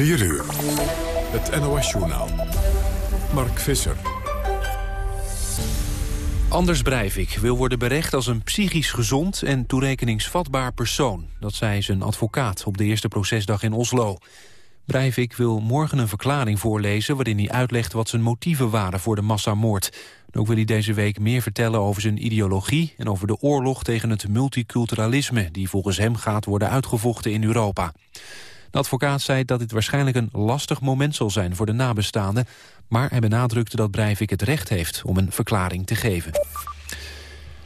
4 uur. Het NOS-journaal. Mark Visser. Anders Breivik wil worden berecht als een psychisch gezond en toerekeningsvatbaar persoon. Dat zei zijn advocaat op de eerste procesdag in Oslo. Breivik wil morgen een verklaring voorlezen... waarin hij uitlegt wat zijn motieven waren voor de massamoord. ook wil hij deze week meer vertellen over zijn ideologie... en over de oorlog tegen het multiculturalisme... die volgens hem gaat worden uitgevochten in Europa. De advocaat zei dat dit waarschijnlijk een lastig moment zal zijn voor de nabestaanden... maar hij benadrukte dat Breivik het recht heeft om een verklaring te geven.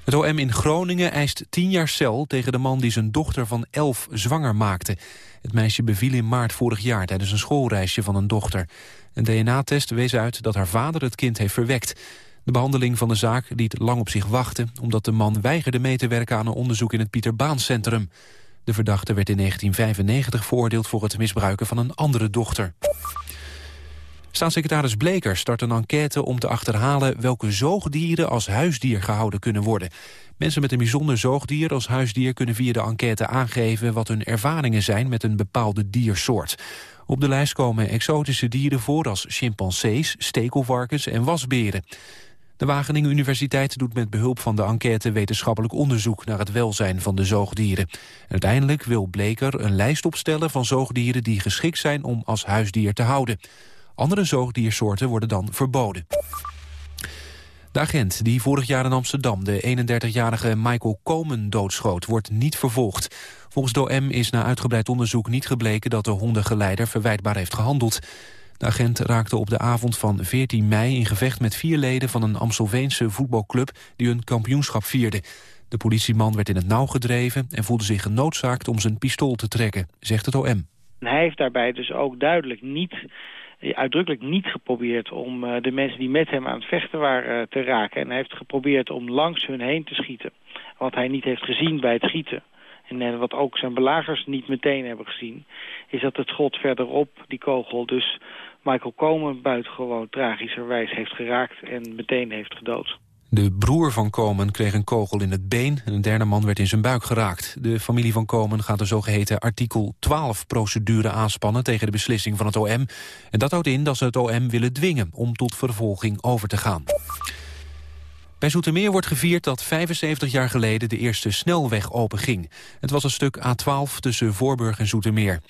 Het OM in Groningen eist tien jaar cel tegen de man die zijn dochter van elf zwanger maakte. Het meisje beviel in maart vorig jaar tijdens een schoolreisje van een dochter. Een DNA-test wees uit dat haar vader het kind heeft verwekt. De behandeling van de zaak liet lang op zich wachten... omdat de man weigerde mee te werken aan een onderzoek in het Pieter Centrum. De verdachte werd in 1995 veroordeeld voor het misbruiken van een andere dochter. Staatssecretaris Bleker start een enquête om te achterhalen welke zoogdieren als huisdier gehouden kunnen worden. Mensen met een bijzonder zoogdier als huisdier kunnen via de enquête aangeven wat hun ervaringen zijn met een bepaalde diersoort. Op de lijst komen exotische dieren voor als chimpansees, stekelvarkens en wasberen. De Wageningen Universiteit doet met behulp van de enquête wetenschappelijk onderzoek naar het welzijn van de zoogdieren. Uiteindelijk wil Bleker een lijst opstellen van zoogdieren die geschikt zijn om als huisdier te houden. Andere zoogdiersoorten worden dan verboden. De agent die vorig jaar in Amsterdam de 31-jarige Michael Komen doodschoot... wordt niet vervolgd. Volgens DOM is na uitgebreid onderzoek niet gebleken... dat de hondengeleider verwijtbaar heeft gehandeld. De agent raakte op de avond van 14 mei in gevecht met vier leden... van een Amstelveense voetbalclub die hun kampioenschap vierde. De politieman werd in het nauw gedreven... en voelde zich genoodzaakt om zijn pistool te trekken, zegt het OM. Hij heeft daarbij dus ook duidelijk niet uitdrukkelijk niet geprobeerd om uh, de mensen die met hem aan het vechten waren uh, te raken. En hij heeft geprobeerd om langs hun heen te schieten. Wat hij niet heeft gezien bij het schieten. En wat ook zijn belagers niet meteen hebben gezien... is dat het schot verderop, die kogel, dus Michael Komen buitengewoon tragischerwijs heeft geraakt... en meteen heeft gedood. De broer van Komen kreeg een kogel in het been en een derde man werd in zijn buik geraakt. De familie van Komen gaat de zogeheten artikel 12-procedure aanspannen tegen de beslissing van het OM. En dat houdt in dat ze het OM willen dwingen om tot vervolging over te gaan. Bij Zoetermeer wordt gevierd dat 75 jaar geleden de eerste snelweg openging. Het was een stuk A12 tussen Voorburg en Zoetermeer.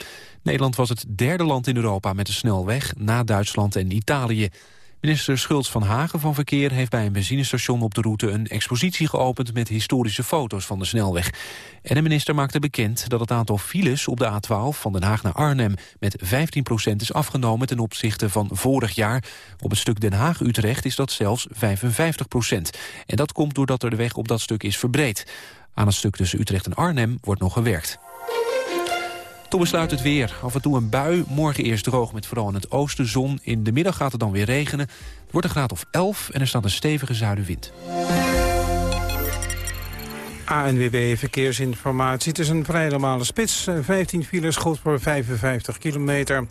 Nederland was het derde land in Europa met een snelweg, na Duitsland en Italië. Minister Schultz van Hagen van Verkeer heeft bij een benzinestation op de route een expositie geopend met historische foto's van de snelweg. En de minister maakte bekend dat het aantal files op de A12 van Den Haag naar Arnhem met 15% is afgenomen ten opzichte van vorig jaar. Op het stuk Den Haag-Utrecht is dat zelfs 55% En dat komt doordat er de weg op dat stuk is verbreed. Aan het stuk tussen Utrecht en Arnhem wordt nog gewerkt. Toen besluit het weer. Af en toe een bui. Morgen eerst droog met vooral in het oosten zon. In de middag gaat het dan weer regenen. Het wordt een graad of 11 en er staat een stevige zuidenwind. ANWB Verkeersinformatie. Het is een vrij normale spits. 15 eh, files, goed voor 55 kilometer.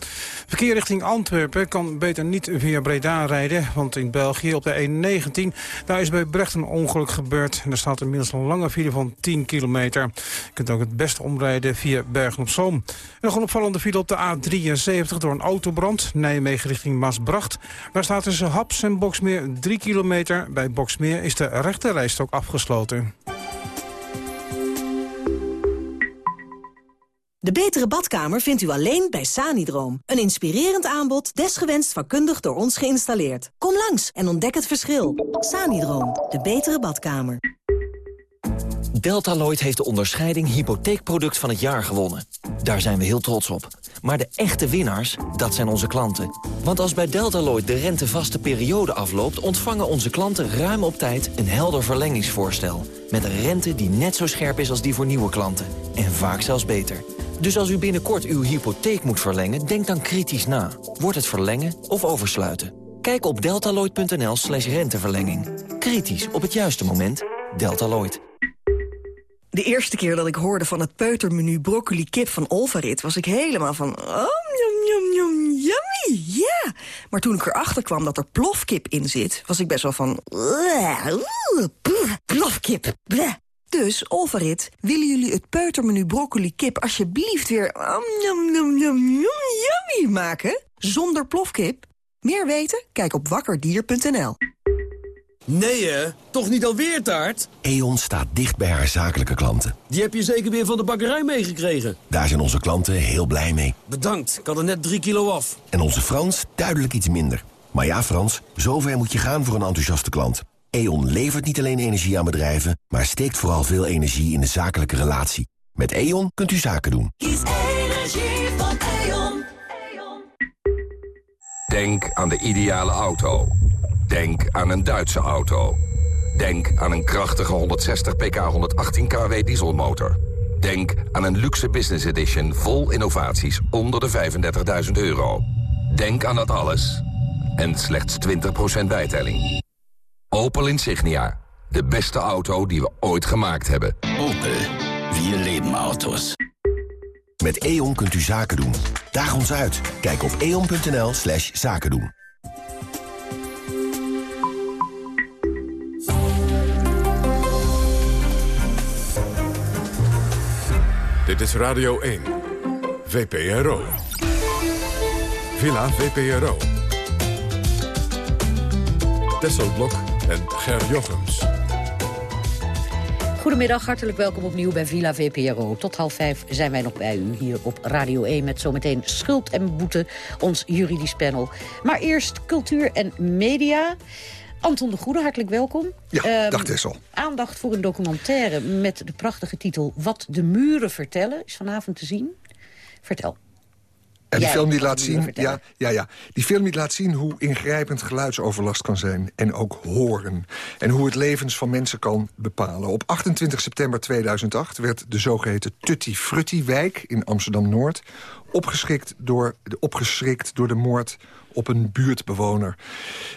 Verkeer richting Antwerpen kan beter niet via Breda rijden. Want in België op de E19, daar is bij Brecht een ongeluk gebeurd. En er staat inmiddels een lange file van 10 kilometer. Je kunt ook het beste omrijden via Bergen-op-Zoom. En nog een opvallende file op de A73 door een autobrand. Nijmegen richting Maasbracht. Daar staat tussen Haps en Boksmeer 3 kilometer. Bij Boksmeer is de rechterrijstok afgesloten. De betere badkamer vindt u alleen bij Sanidroom. Een inspirerend aanbod, desgewenst vakkundig door ons geïnstalleerd. Kom langs en ontdek het verschil. Sanidroom, de betere badkamer. Deltaloid heeft de onderscheiding hypotheekproduct van het jaar gewonnen. Daar zijn we heel trots op. Maar de echte winnaars, dat zijn onze klanten. Want als bij Deltaloid de rentevaste periode afloopt... ontvangen onze klanten ruim op tijd een helder verlengingsvoorstel. Met een rente die net zo scherp is als die voor nieuwe klanten. En vaak zelfs beter. Dus als u binnenkort uw hypotheek moet verlengen, denk dan kritisch na. Wordt het verlengen of oversluiten? Kijk op deltaloid.nl slash renteverlenging. Kritisch op het juiste moment. Deltaloid. De eerste keer dat ik hoorde van het peutermenu broccoli kip van Olvarit... was ik helemaal van... Oh, yum, yum, yum, yummy, ja. Maar toen ik erachter kwam dat er plofkip in zit... was ik best wel van... Plofkip, bleh. Dus, Olvarit, willen jullie het peutermenu broccoli kip alsjeblieft weer... Um, yum, yum, yum, yummy yummy maken zonder plofkip? Meer weten? Kijk op wakkerdier.nl. Nee hè? Toch niet alweer taart? E.ON staat dicht bij haar zakelijke klanten. Die heb je zeker weer van de bakkerij meegekregen. Daar zijn onze klanten heel blij mee. Bedankt, ik had er net drie kilo af. En onze Frans duidelijk iets minder. Maar ja Frans, zover moet je gaan voor een enthousiaste klant. E.ON levert niet alleen energie aan bedrijven... maar steekt vooral veel energie in de zakelijke relatie. Met E.ON kunt u zaken doen. Kies energie van E.ON. Denk aan de ideale auto. Denk aan een Duitse auto. Denk aan een krachtige 160 pk 118 kW dieselmotor. Denk aan een luxe business edition vol innovaties onder de 35.000 euro. Denk aan dat alles. En slechts 20% bijtelling. Opel Insignia. De beste auto die we ooit gemaakt hebben. Opel. Wir leben Autos. Met E.ON kunt u zaken doen. Daag ons uit. Kijk op eon.nl slash zaken doen. Dit is Radio 1. VPRO. Villa VPRO. Tesselblok en Ger Jochems. Goedemiddag, hartelijk welkom opnieuw bij Villa VPRO. Tot half vijf zijn wij nog bij u hier op Radio 1... met zometeen Schuld en Boete, ons juridisch panel. Maar eerst cultuur en media... Anton de Goede, hartelijk welkom. Ja, Ehm, dag Tessel. Aandacht voor een documentaire met de prachtige titel... Wat de muren vertellen, is vanavond te zien. Vertel. En die film die laat zien, ja, ja, ja. die film die laat zien hoe ingrijpend geluidsoverlast kan zijn. En ook horen. En hoe het levens van mensen kan bepalen. Op 28 september 2008 werd de zogeheten Tutti Frutti wijk in Amsterdam-Noord... Opgeschrikt door, opgeschrikt door de moord op een buurtbewoner.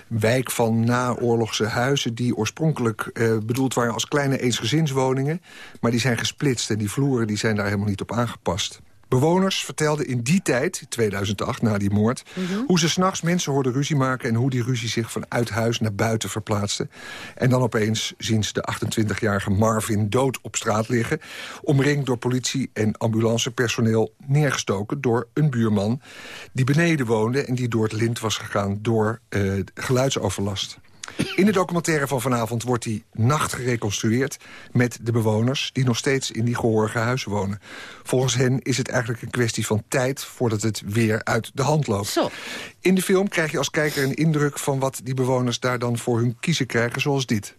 Wijk van naoorlogse huizen die oorspronkelijk eh, bedoeld waren als kleine eensgezinswoningen. Maar die zijn gesplitst en die vloeren die zijn daar helemaal niet op aangepast. Bewoners vertelden in die tijd, 2008, na die moord... hoe ze s'nachts mensen hoorden ruzie maken... en hoe die ruzie zich vanuit huis naar buiten verplaatste. En dan opeens zien ze de 28-jarige Marvin dood op straat liggen... omringd door politie en ambulancepersoneel neergestoken... door een buurman die beneden woonde... en die door het lint was gegaan door eh, geluidsoverlast. In de documentaire van vanavond wordt die nacht gereconstrueerd... met de bewoners die nog steeds in die gehorige huizen wonen. Volgens hen is het eigenlijk een kwestie van tijd... voordat het weer uit de hand loopt. Zo. In de film krijg je als kijker een indruk... van wat die bewoners daar dan voor hun kiezen krijgen, zoals dit.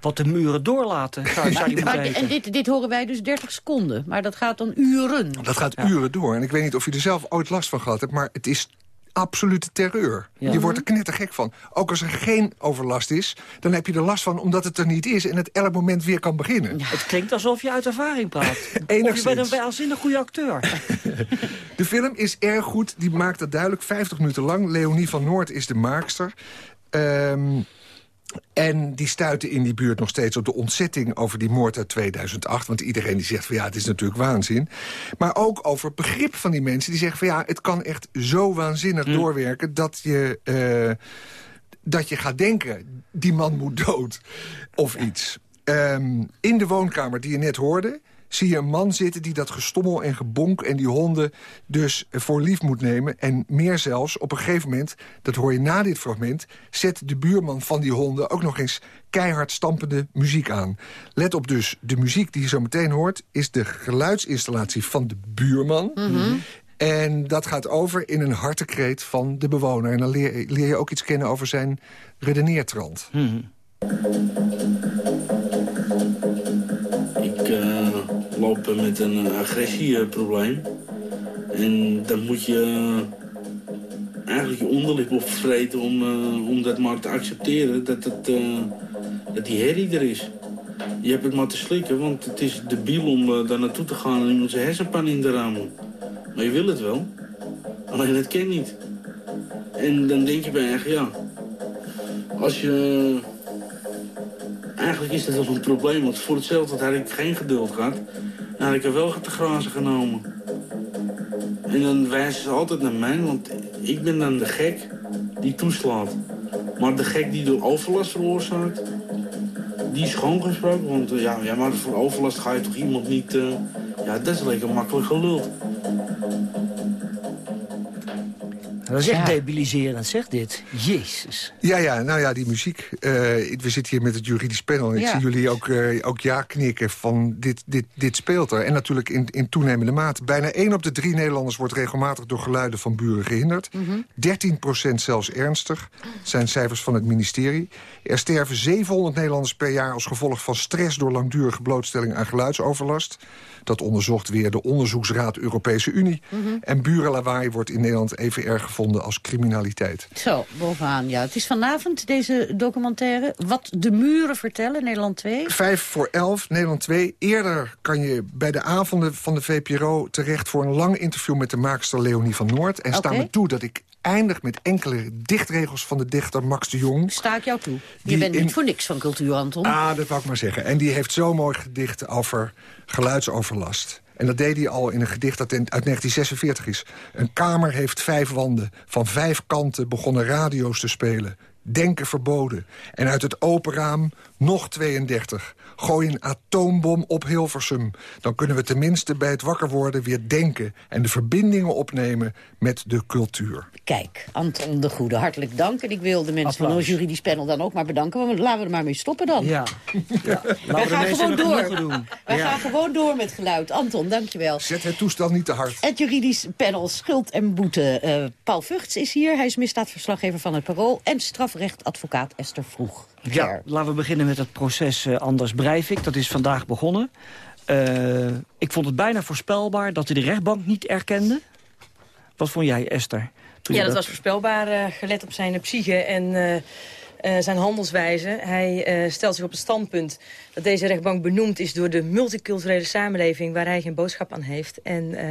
Wat de muren doorlaten, zou, zou moeten en dit, dit horen wij dus 30 seconden, maar dat gaat dan uren. Dat gaat uren door. En ik weet niet of je er zelf ooit last van gehad hebt... maar het is absolute terreur. Ja. Je wordt er knettergek van. Ook als er geen overlast is, dan heb je er last van... omdat het er niet is en het elk moment weer kan beginnen. Het klinkt alsof je uit ervaring praat. Of je Enigszins. bent een waanzinnig goede acteur. De film is erg goed, die maakt dat duidelijk. 50 minuten lang. Leonie van Noord is de maakster. Ehm, en die stuiten in die buurt nog steeds op de ontzetting over die moord uit 2008. Want iedereen die zegt van ja, het is natuurlijk waanzin. Maar ook over begrip van die mensen die zeggen van ja, het kan echt zo waanzinnig doorwerken dat je... eh, dat je gaat denken, die man moet dood. Of iets. Ehm, in de woonkamer die je net hoorde... zie je een man zitten die dat gestommel en gebonk... en die honden dus voor lief moet nemen. En meer zelfs, op een gegeven moment, dat hoor je na dit fragment... zet de buurman van die honden ook nog eens keihard stampende muziek aan. Let op dus, de muziek die je zo meteen hoort... is de geluidsinstallatie van de buurman... En dat gaat over in een hartekreet van de bewoner. En dan leer, leer je ook iets kennen over zijn redeneertrand. Ik met een eh, agressieprobleem. En dan moet je eh, eigenlijk je onderlip opvreten om, eh, om dat maar te accepteren dat, het, dat die herrie er is. Je hebt het maar te slikken, want het is debiel om daar naartoe te gaan en iemand zijn hersenpan in te rammen. Maar je wil het wel, alleen het kan niet. En dan denk je bij echt, ja, als je Eigenlijk is dat wel een probleem, want voor hetzelfde had ik geen geduld gehad. Had ik er wel te grazen genomen. En dan wijzen ze altijd naar mij, want ik ben dan de gek die toeslaat. Maar de gek die de overlast veroorzaakt, die is gesproken. Want ja, ja, maar voor overlast ga je toch iemand niet... eh, ja, dat is lekker makkelijk geluld. Dat is echt debiliserend, zeg dit. Jezus. Ja, ja, nou ja, die muziek. Eh, we zitten hier met het juridisch panel. Ik Ja. zie jullie ook, eh, ook ja knikken van dit, dit, dit speelt er. En natuurlijk in, in toenemende mate. Bijna één op de drie Nederlanders wordt regelmatig door geluiden van buren gehinderd. 13% zelfs ernstig, zijn cijfers van het ministerie. Er sterven 700 Nederlanders per jaar als gevolg van stress... door langdurige blootstelling aan geluidsoverlast. Dat onderzocht weer de Onderzoeksraad Europese Unie. En burenlawaai wordt in Nederland even erg gevonden als criminaliteit. Zo, bovenaan, ja. Het is vanavond, deze documentaire. Wat de muren vertellen, Nederland 2. Vijf voor elf, Nederland 2. Eerder kan je bij de avonden van de VPRO terecht... voor een lang interview met de maakster Leonie van Noord. En sta me toe dat ik eindig met enkele dichtregels van de dichter Max de Jong. Sta ik jou toe. Je bent in- niet voor niks van cultuur, Anton. Ah, dat wou ik maar zeggen. En die heeft zo mooi gedicht over geluidsoverlast. En dat deed hij al in een gedicht dat uit 1946 is. Een kamer heeft vijf wanden. Van vijf kanten begonnen radio's te spelen. Denken verboden. En uit het open raam nog 32. Gooi een atoombom op Hilversum. Dan kunnen we tenminste bij het wakker worden weer denken... en de verbindingen opnemen met de cultuur. Kijk, Anton de Goede, hartelijk dank. En ik wil de mensen van ons juridisch panel dan ook maar bedanken. Want laten we er maar mee stoppen dan. Ja. Wij de gaan mensen gewoon door. doen. Wij Ja. gaan gewoon door met geluid. Anton, dankjewel. Zet het toestel niet te hard. Het juridisch panel Schuld en Boete. Eh, Paul Vugts is hier. Hij is misdaadverslaggever van het Parool. En strafrechtadvocaat Esther Vroeg. Ja, laten we beginnen met het proces eh, Anders Breivik. Dat is vandaag begonnen. Eh, ik vond het bijna voorspelbaar dat hij de rechtbank niet erkende. Wat vond jij, Esther? toen Ja, dat was voorspelbaar, eh, gelet op zijn psyche en eh, eh, zijn handelswijze. Hij eh, stelt zich op het standpunt dat deze rechtbank benoemd is... door de multiculturele samenleving waar hij geen boodschap aan heeft. En eh,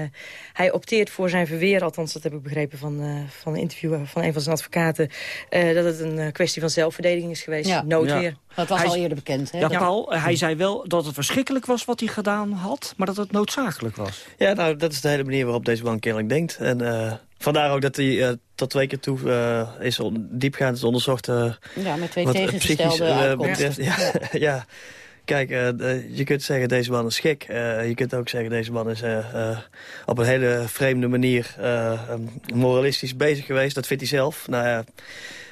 hij opteert voor zijn verweer, althans dat heb ik begrepen... van, eh, van een interview van een van zijn advocaten... eh, dat het een eh, kwestie van zelfverdediging is geweest. Ja. Noodweer. Dat was Hij- al eerder bekend, hè? Ja, Paul, hij zei wel dat het verschrikkelijk was wat hij gedaan had... maar dat het noodzakelijk was. Ja, nou, dat is de hele manier waarop deze man kennelijk denkt. En eh, vandaar ook dat hij eh, tot twee keer toe eh, is on- diepgaand is onderzocht. eh, Ja, met twee tegengestelde betreft. Ja, ja. Kijk, je kunt zeggen deze man is gek. Je kunt ook zeggen deze man is op een hele vreemde manier moralistisch bezig geweest. Dat vindt hij zelf. Nou ja,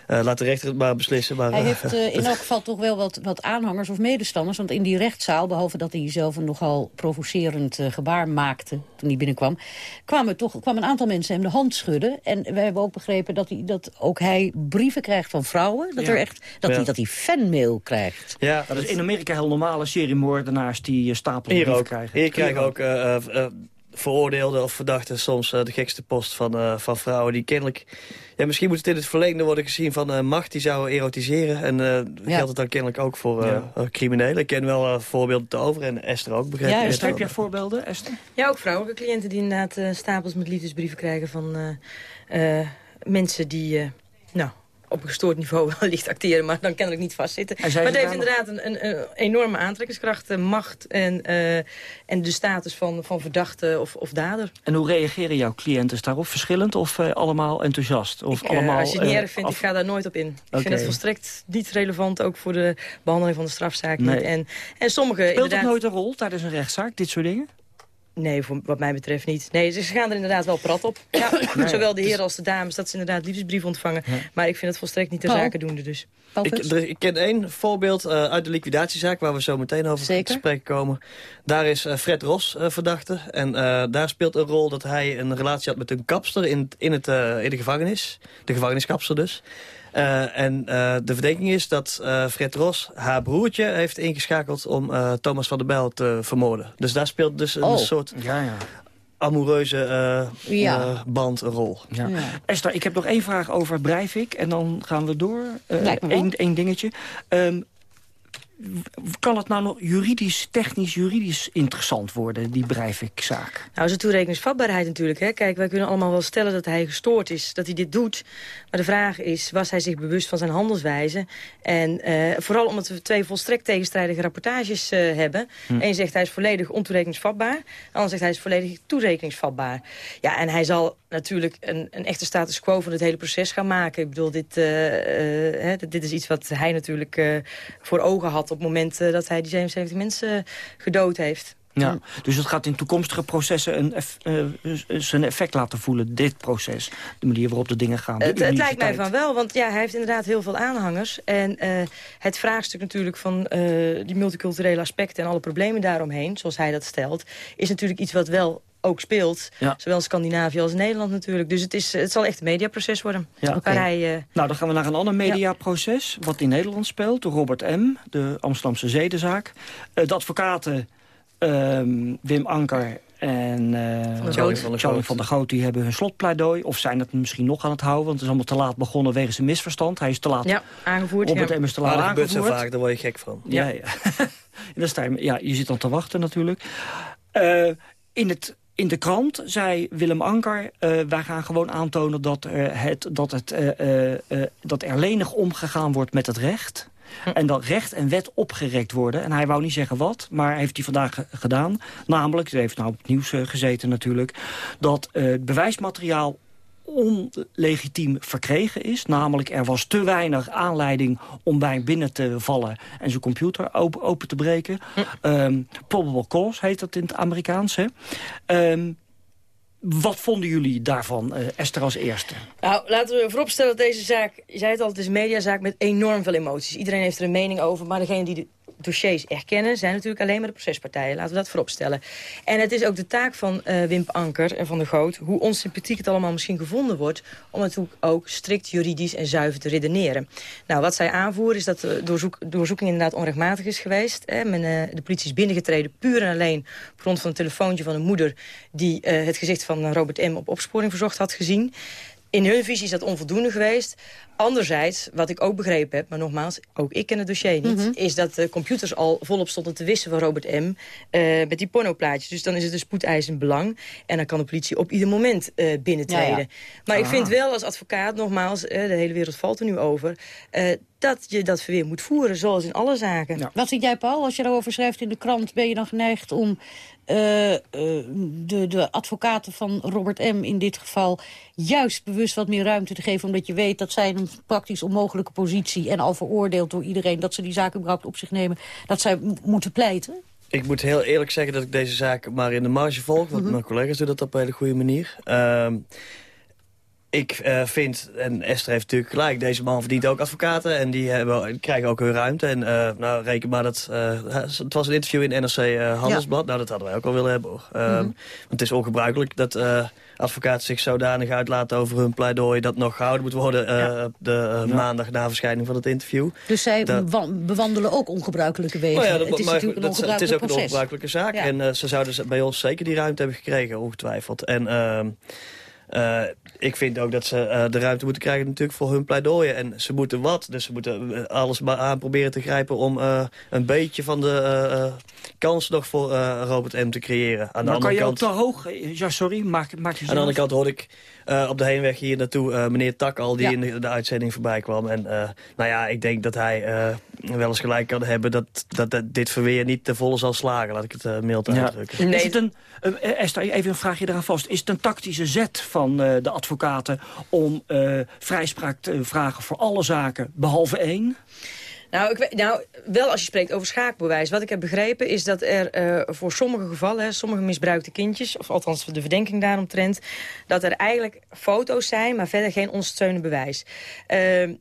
eh, laat de rechter het maar beslissen. Maar, Hij eh, heeft eh, in elk geval toch wel wat, wat aanhangers of medestanders. Want in die rechtszaal, behalve dat hij zelf een nogal provocerend gebaar maakte toen hij binnenkwam, kwamen toch, kwam een aantal mensen hem de hand schudden. En we hebben ook begrepen dat, hij, dat ook hij brieven krijgt van vrouwen. Dat, Ja. er echt, dat, Ja. hij, dat hij fanmail krijgt. Ja, dat is in Amerika heel normale seriemoordenaars die stapelen Hier brieven ook. krijgen. Hier krijgen ook eh, eh, eh, veroordeelden of verdachten soms eh, de gekste post van, eh, van vrouwen die kennelijk... Ja, misschien moet het in het verlengde worden gezien van eh, macht die zou erotiseren. En eh geldt het dan kennelijk ook voor Ja. criminelen. Ik ken wel voorbeelden te over en Esther ook, begrijp Ja, ik. Esther, heb jij voorbeelden, Esther? Ja, ook vrouwelijke cliënten die inderdaad eh, stapels met liefdesbrieven krijgen van eh, eh, mensen die, eh, nou, op een gestoord niveau wellicht acteren, maar dan kennelijk niet vastzitten. En Maar het heeft inderdaad een, een, een enorme aantrekkingskracht, eh, macht en, eh, en de status van, van verdachte of, of dader. En hoe reageren jouw cliënten daarop? Verschillend of eh, allemaal enthousiast? Of Ik, allemaal, als je het niet erg vindt, af- ik ga daar nooit op in. Ik vind het volstrekt niet relevant, ook voor de behandeling van de strafzaak Nee. niet. En, en sommige Speelt inderdaad... het nooit een rol tijdens een rechtszaak, dit soort dingen? Nee, voor, wat mij betreft niet. Nee, ze gaan er inderdaad wel prat op. Ja, Nee, zowel de dus- heren als de dames, dat ze inderdaad liefdesbrieven ontvangen. Maar ik vind het volstrekt niet ter Paul? zake doende dus. Ik, er- ik ken één voorbeeld eh, uit de liquidatiezaak... waar we zo meteen over Zeker. te spreken komen. Daar is eh, Fred Ros eh, verdachte. En eh, daar speelt een rol dat hij een relatie had met een kapster... in, in, het, eh, in de gevangenis. De gevangeniskapster dus. Eh, en eh, de verdenking is dat eh, Fred Ros haar broertje heeft ingeschakeld... om eh, Thomas van der Bijl te vermoorden. Dus daar speelt dus een Oh. soort Ja, ja. amoureuze eh, Ja. eh, band een rol. Ja. Esther, ik heb nog één vraag over Breivik en dan gaan we door. Eh. Eén één dingetje. Ehm, w- kan het nou nog juridisch, technisch, juridisch interessant worden, die Breivik-zaak? Nou, zijn toerekeningsvatbaarheid natuurlijk. Hè. Kijk, wij kunnen allemaal wel stellen dat hij gestoord is, dat hij dit doet. Maar de vraag is, was hij zich bewust van zijn handelswijze? En eh, vooral omdat we twee volstrekt tegenstrijdige rapportages eh, hebben. Hm. Eén zegt hij is volledig ontoerekeningsvatbaar. De ander zegt hij is volledig toerekeningsvatbaar. Ja, en hij zal natuurlijk een, een echte status quo van het hele proces gaan maken. Ik bedoel, dit, eh, eh, hè, dit is iets wat hij natuurlijk eh, voor ogen had... op het moment dat hij die 77 mensen gedood heeft. Ja, dus het gaat in toekomstige processen een eff- zijn effect laten voelen, dit proces. De manier waarop de dingen gaan. De Het, het lijkt mij van wel, want ja, hij heeft inderdaad heel veel aanhangers. En het vraagstuk natuurlijk van die multiculturele aspecten... en alle problemen daaromheen, zoals hij dat stelt... is natuurlijk iets wat wel ook speelt. Ja. Zowel in Scandinavië als in Nederland natuurlijk. Dus het, is, het zal echt een mediaproces worden. Ja, hij, eh, Nou, dan gaan we naar een ander mediaproces, wat in Nederland speelt. De Robert M., de Amsterdamse zedenzaak. Eh, de advocaten ehm, Wim Anker en eh, der Charlie van der Goot. van der Goot... die hebben hun slotpleidooi, of zijn het misschien nog aan het houden... want het is allemaal te laat begonnen wegens een misverstand. Hij is te laat... ja, aangevoerd. Robert ja. M. is te Maar laat dat gebeurt zo vaak, daar word je gek van. Ja, ja. en dan sta je, ja, je zit dan te wachten natuurlijk. Eh, in, het, in de krant zei Willem Anker... eh, wij gaan gewoon aantonen dat, er het, dat, het, eh, eh, dat er lenig omgegaan wordt met het recht... En dat recht en wet opgerekt worden. En hij wou niet zeggen wat, maar heeft hij vandaag ge- gedaan. Namelijk, hij heeft nou op het nieuws gezeten natuurlijk... dat het bewijsmateriaal onlegitiem verkregen is. Namelijk, er was te weinig aanleiding om bij hem binnen te vallen... en zijn computer open, open te breken. Ehm, probable cause heet dat in het Amerikaans. Hè? Ehm, wat vonden jullie daarvan, eh, Esther, als eerste? Nou, laten we vooropstellen dat deze zaak... Je zei het al, het is een mediazaak met enorm veel emoties. Iedereen heeft er een mening over, maar degene die de dossiers erkennen... zijn natuurlijk alleen maar de procespartijen. Laten we dat vooropstellen. En het is ook de taak van eh Wimp Anker en Van der Goot... hoe onsympathiek het allemaal misschien gevonden wordt... om het ook- strikt juridisch en zuiver te redeneren. Nou, wat zij aanvoeren is dat de doorzoek, doorzoeking inderdaad onrechtmatig is geweest. Hè. Eh, de politie is binnengetreden puur en alleen... op grond van een telefoontje van een moeder... die eh, het gezicht van Robert M. op opsporing verzocht had gezien. In hun visie is dat onvoldoende geweest. Anderzijds, wat ik ook begrepen heb, maar nogmaals, ook ik ken het dossier niet... is dat de computers al volop stonden te wissen van Robert M. eh, met die pornoplaatjes. Dus dan is het een spoedeisend belang. En dan kan de politie op ieder moment eh, binnentreden. Ja, ja. Maar ik Ah. vind wel als advocaat, nogmaals, eh, de hele wereld valt er nu over... dat je dat verweer moet voeren, zoals in alle zaken. Wat vind jij, Paul? Als je daarover schrijft in de krant... ben je dan geneigd om de, de advocaten van Robert M. in dit geval... juist bewust wat meer ruimte te geven... omdat je weet dat zij in een praktisch onmogelijke positie... en al veroordeeld door iedereen dat ze die zaak überhaupt op zich nemen... dat zij moeten pleiten? Ik moet heel eerlijk zeggen dat ik deze zaak maar in de marge volg. Want mijn collega's doen dat op een hele goede manier. Ehm, ik eh, vind, en Esther heeft natuurlijk gelijk... deze man verdient ook advocaten en die, hebben, krijgen ook hun ruimte. En eh, nou, reken maar dat... eh, het was een interview in NRC Handelsblad. Nou, dat hadden wij ook al willen hebben. Hoor. Ehm, Want het is ongebruikelijk dat... Advocaten zich zodanig uitlaten over hun pleidooi... dat nog gehouden moet worden eh, op de eh, maandag na verschijning van het interview. Dus zij Dat- bewandelen ook ongebruikelijke wegen. Nou ja, dat- het is maar natuurlijk een Het is ook een ongebruikelijke zaak. Ja. En eh, ze zouden bij ons zeker die ruimte hebben gekregen, ongetwijfeld. En ehm, eh, ik vind ook dat ze eh, de ruimte moeten krijgen natuurlijk voor hun pleidooien. En ze moeten wat. Dus ze moeten eh, alles maar aan proberen te grijpen... om eh, een beetje van de eh, kans nog voor Robert M. te creëren. Aan de Maar kan andere je ook kant... te hoog... Ja, sorry, maak, maak je Aan de andere kant hoorde ik eh, op de heenweg hier naartoe eh, meneer Tak al... die in de, de uitzending voorbij kwam. En eh, nou ja, ik denk dat hij eh, wel eens gelijk kan hebben... Dat, dat, dat dit verweer niet te volle zal slagen. Laat ik het eh mild Ja. uitdrukken. Is het een, eh, Esther, even een vraagje eraan vast. Is het een tactische zet van eh, de advocaten om eh, vrijspraak te vragen voor alle zaken, behalve één? Nou, ik nou, wel als je spreekt over schaakbewijs. Wat ik heb begrepen is dat er eh, voor sommige gevallen... Hè, sommige misbruikte kindjes, of althans de verdenking daaromtrent... dat er eigenlijk foto's zijn, maar verder geen ondersteunend bewijs. Ehm,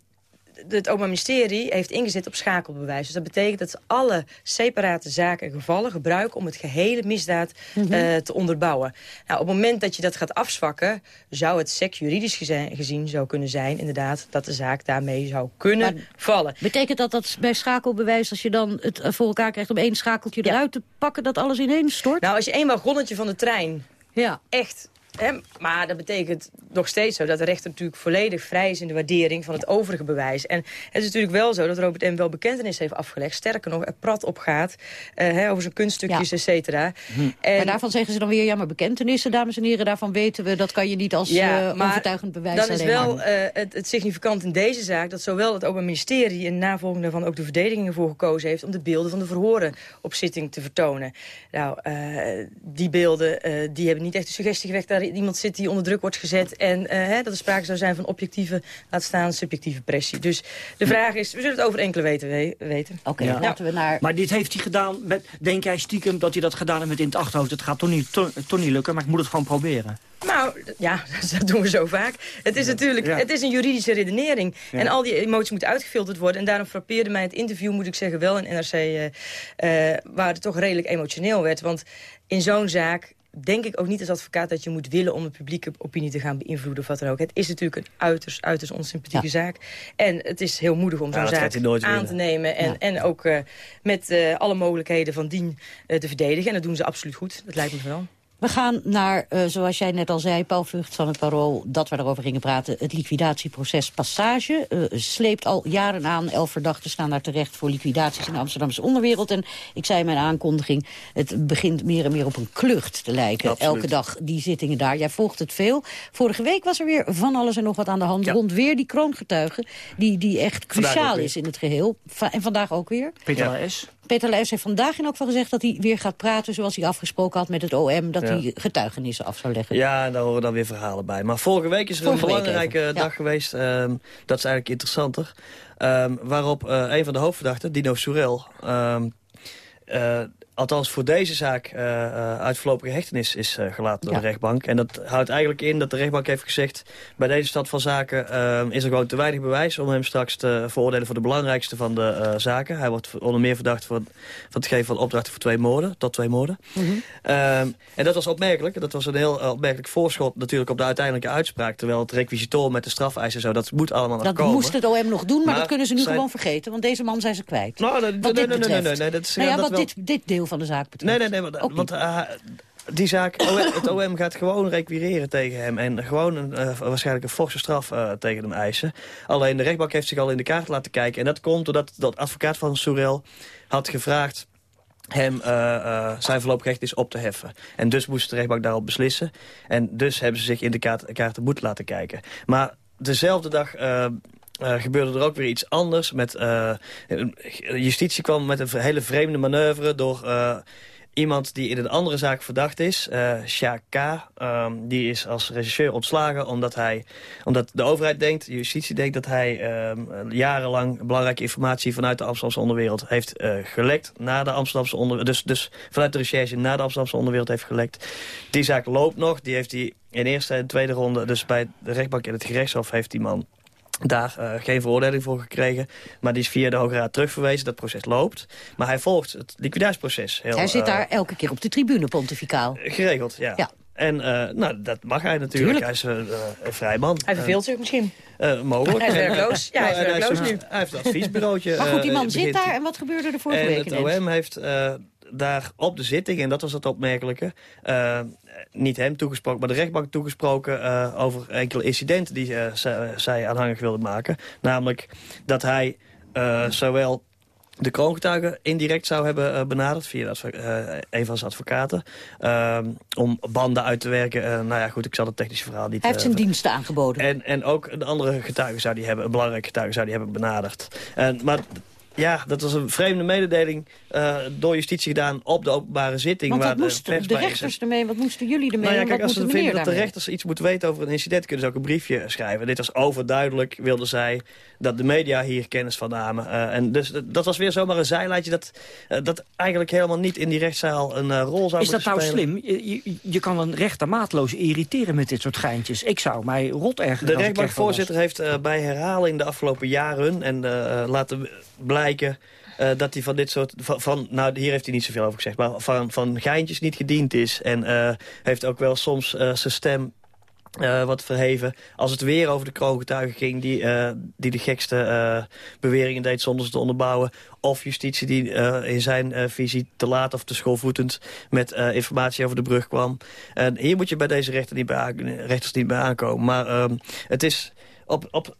het Openbaar Ministerie heeft ingezet op schakelbewijs. Dus dat betekent dat ze alle separate zaken en gevallen gebruiken... om het gehele misdaad eh, te onderbouwen. Nou, op het moment dat je dat gaat afzwakken... zou het sec juridisch gezien zo kunnen zijn... inderdaad, dat de zaak daarmee zou kunnen vallen. Betekent dat dat bij schakelbewijs, als je dan het eh, voor elkaar krijgt... om één schakeltje eruit te pakken, dat alles ineens stort? Nou, als je één wagonnetje van de trein ja. echt... Maar dat betekent nog steeds zo dat de rechter natuurlijk volledig vrij is in de waardering van het overige bewijs. En het is natuurlijk wel zo dat Robert M. wel bekentenis heeft afgelegd. Sterker nog, er prat op gaat eh, over zijn kunststukjes, et cetera. En- Maar daarvan zeggen ze dan weer, ja, maar bekentenissen, dames en heren... daarvan weten we, dat kan je niet als Ja, eh, maar overtuigend bewijs Dan is wel eh, het, het significant in deze zaak... dat zowel het Openbaar Ministerie in navolging daarvan ook de verdediging ervoor gekozen heeft... om de beelden van de verhoren op zitting te vertonen. Nou, eh, die beelden eh, die hebben niet echt de suggestie gewekt... er iemand zit die onder druk wordt gezet... en eh, hè, dat er sprake zou zijn van objectieve, laat staan, subjectieve pressie. Dus de vraag is, we zullen het over enkele weten. weten. Oké, Ja. laten we naar... Maar dit heeft hij gedaan met... Denk jij stiekem dat hij dat gedaan heeft met in het achterhoofd? Het gaat toch niet, toch, toch niet lukken, maar ik moet het gewoon proberen. Nou, ja, dat doen we zo vaak. Het is natuurlijk Ja. het is een juridische redenering. Ja. En al die emoties moeten uitgefilterd worden. En daarom frappeerde mij het interview, moet ik zeggen, wel in NRC... eh, eh, waar het toch redelijk emotioneel werd. Want in zo'n zaak denk ik ook niet als advocaat dat je moet willen... om de publieke opinie te gaan beïnvloeden of wat dan ook. Het is natuurlijk een uiterst, uiterst onsympathieke zaak. En het is heel moedig om zo'n zaak aan willen. te nemen. En, Ja. en ook eh, met eh, alle mogelijkheden van dien eh, te verdedigen. En dat doen ze absoluut goed. Dat lijkt me wel. We gaan naar, eh, zoals jij net al zei, Paul Vught van het Parool... dat we erover gingen praten, het liquidatieproces Passage. eh, sleept al jaren aan. Elf verdachten staan daar terecht voor liquidaties in de Amsterdamse onderwereld. En ik zei in mijn aankondiging, het begint meer en meer op een klucht te lijken. Absoluut. Elke dag die zittingen daar. Jij volgt het veel. Vorige week was er weer van alles en nog wat aan de hand... rond weer die kroongetuige, die, die echt cruciaal is in het geheel. Va- en vandaag ook weer. Peter Laes. Peter Leijs heeft vandaag in elk geval gezegd dat hij weer gaat praten... zoals hij afgesproken had met het OM, dat Ja. hij getuigenissen af zou leggen. Ja, daar horen dan weer verhalen bij. Maar vorige week is er Vorige een belangrijke even, ja. dag geweest. ehm, dat is eigenlijk interessanter. Ehm, waarop eh, een van de hoofdverdachten, Dino Soerel... ehm, eh, althans voor deze zaak eh eh, uit voorlopige hechtenis is eh, gelaten door Ja. de rechtbank. En dat houdt eigenlijk in dat de rechtbank heeft gezegd... bij deze stand van zaken ehm, is er gewoon te weinig bewijs... om hem straks te veroordelen voor de belangrijkste van de zaken. Hij wordt onder meer verdacht van, van het geven van opdrachten voor twee moorden, tot twee moorden. Ehm, en dat was opmerkelijk. Dat was een heel opmerkelijk voorschot natuurlijk op de uiteindelijke uitspraak. Terwijl het requisitoor met de strafeisen en zo, dat moet allemaal nog Dat komen. moest het OM nog doen, maar, dat kunnen ze nu gewoon vergeten. Want deze man zijn ze kwijt. Nou, Wat nee, nee, dit nee, nee, dat is- nou ja, dat dit, dit deel van de zaak betreft. Nee, nee, nee, want, want eh, die zaak, het OM gaat gewoon requireren tegen hem... en gewoon een, eh, waarschijnlijk een forse straf eh, tegen hem eisen. Alleen de rechtbank heeft zich al in de kaart laten kijken... en dat komt doordat de advocaat van Soerel had gevraagd hem eh, eh, zijn voorlopig recht is op te heffen. En dus moest de rechtbank daarop beslissen. En dus hebben ze zich in de kaart, kaarten moeten laten kijken. Maar dezelfde dag... eh, eh, gebeurde er ook weer iets anders. Met, eh, justitie kwam met een hele vreemde manoeuvre door... eh, Iemand die in een andere zaak verdacht is, Shaka, ehm, die is als regisseur ontslagen omdat, hij, omdat de overheid denkt, de justitie denkt dat hij ehm, jarenlang belangrijke informatie vanuit de Amsterdamse onderwereld heeft gelekt naar de Amsterdamse. Dus, dus vanuit de recherche naar de Amsterdamse onderwereld heeft gelekt. Die zaak loopt nog, die heeft hij in eerste en tweede ronde, dus bij de rechtbank en het gerechtshof heeft die man daar eh, geen veroordeling voor gekregen. Maar die is via de Hoge Raad terugverwezen. Dat proces loopt. Maar hij volgt het liquidatieproces. Heel, Hij zit eh, daar elke keer op de tribune, pontificaal. Geregeld, ja. Ja. En eh, nou, dat mag hij natuurlijk. Tuurlijk. Hij is een, eh, een vrij man. Hij verveelt zich misschien. Eh, mogelijk. Hij is werkloos. Ja, hij is Nou, werkloos hij, nu. hij heeft een adviesbureautje. Maar goed, die man zit daar en wat gebeurde er vorige en week het? OM heeft eh, daar op de zitting, en dat was het opmerkelijke... eh, niet hem toegesproken, maar de rechtbank toegesproken... eh, over enkele incidenten die eh, zij, aanhangig wilde maken. Namelijk dat hij zowel de kroongetuigen indirect zou hebben benaderd... via een van zijn advocaten... om banden uit te werken. Nou ja, goed, ik zal het technische verhaal niet... Hij heeft zijn diensten aangeboden. en, en ook een andere getuige zou die hebben, een belangrijke getuige zou die hebben benaderd. En, maar ja, dat was een vreemde mededeling eh, door justitie gedaan op de openbare zitting. Want waar wat moesten de rechters ermee, wat moesten jullie ermee Nou ja, kijk, als ze vinden dat de rechters iets moeten weten over een incident... kunnen ze ook een briefje schrijven. Dit was overduidelijk, wilden zij, dat de media hier kennis van namen. Eh, en dus dat- dat was weer zomaar een zijlijntje... dat, eh, dat eigenlijk helemaal niet in die rechtszaal een rol zou Is dat nou spelen. slim? Je, je, je kan een rechter maatloos irriteren met dit soort geintjes. Ik zou mij rot ergeren De rechtbankvoorzitter heeft bij herhaling de afgelopen jaren... en eh, laten eh, dat hij van dit soort... Van, nou, hier heeft hij niet zoveel over gezegd... maar van, van geintjes niet gediend is. En eh, heeft ook wel soms eh, zijn stem... wat verheven. Als het weer over de kroongetuigen ging... die, die de gekste beweringen deed zonder ze te onderbouwen. Of justitie die in zijn visie te laat of te schoolvoetend... met informatie over de brug kwam. En hier moet je bij deze rechter niet bij rechters niet bij aankomen. Maar ehm, het is op, op,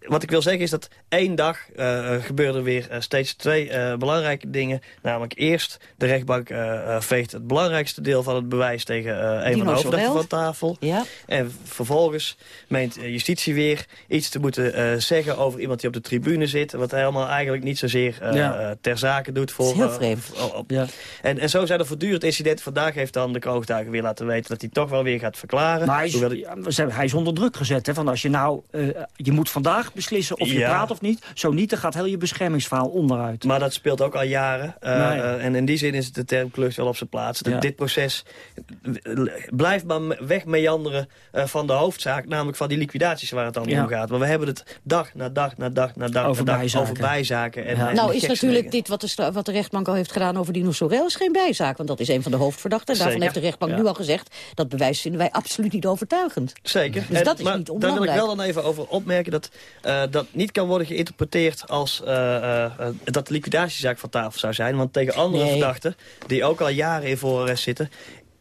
wat ik wil zeggen is dat één dag eh, eh, gebeurden weer eh, steeds twee eh, belangrijke dingen. Namelijk eerst, de rechtbank eh, eh, veegt het belangrijkste deel van het bewijs tegen eh, een van de hoofdrechten Sorel. van tafel. Ja. En vervolgens meent justitie weer iets te moeten eh, zeggen over iemand die op de tribune zit. Wat helemaal eigenlijk niet zozeer Ja. ter zake doet. Voor, heel vreemd. op- op- en, en zo zijn er voortdurend incidenten. Vandaag heeft dan de kroongetuige weer laten weten dat hij toch wel weer gaat verklaren. Maar hij is, Hoewel hij- ja, is onder druk gezet. Hè, van als je nou, eh, je moet vandaag beslissen of je Ja. praat of niet. Zo niet, dan gaat heel je beschermingsverhaal onderuit. Maar dat speelt ook al jaren. Eh, eh, en in die zin is de term klucht wel op zijn plaats. Dat Ja. Dit proces eh, blijft maar me- wegmeanderen van de hoofdzaak. Namelijk van die liquidaties waar het dan Ja. om gaat. Maar we hebben het dag na dag na dag na dag Over na dag bijzaken. over bijzaken. En, en nou is natuurlijk dit wat de, wat de rechtbank al heeft gedaan over Dino Sorel... is geen bijzaak, want dat is een van de hoofdverdachten. En daarvan Zeker, heeft de rechtbank ja. nu al gezegd... dat bewijs vinden wij absoluut niet overtuigend. Zeker. Dus En- dat is maar niet Daar wil ik onbelangrijk. wel dan even over opmerken dat eh, dat niet kan worden geïnterpreteerd als eh, eh, dat de liquidatiezaak van tafel zou zijn. Want tegen andere Nee. verdachten, die ook al jaren in voorarrest zitten,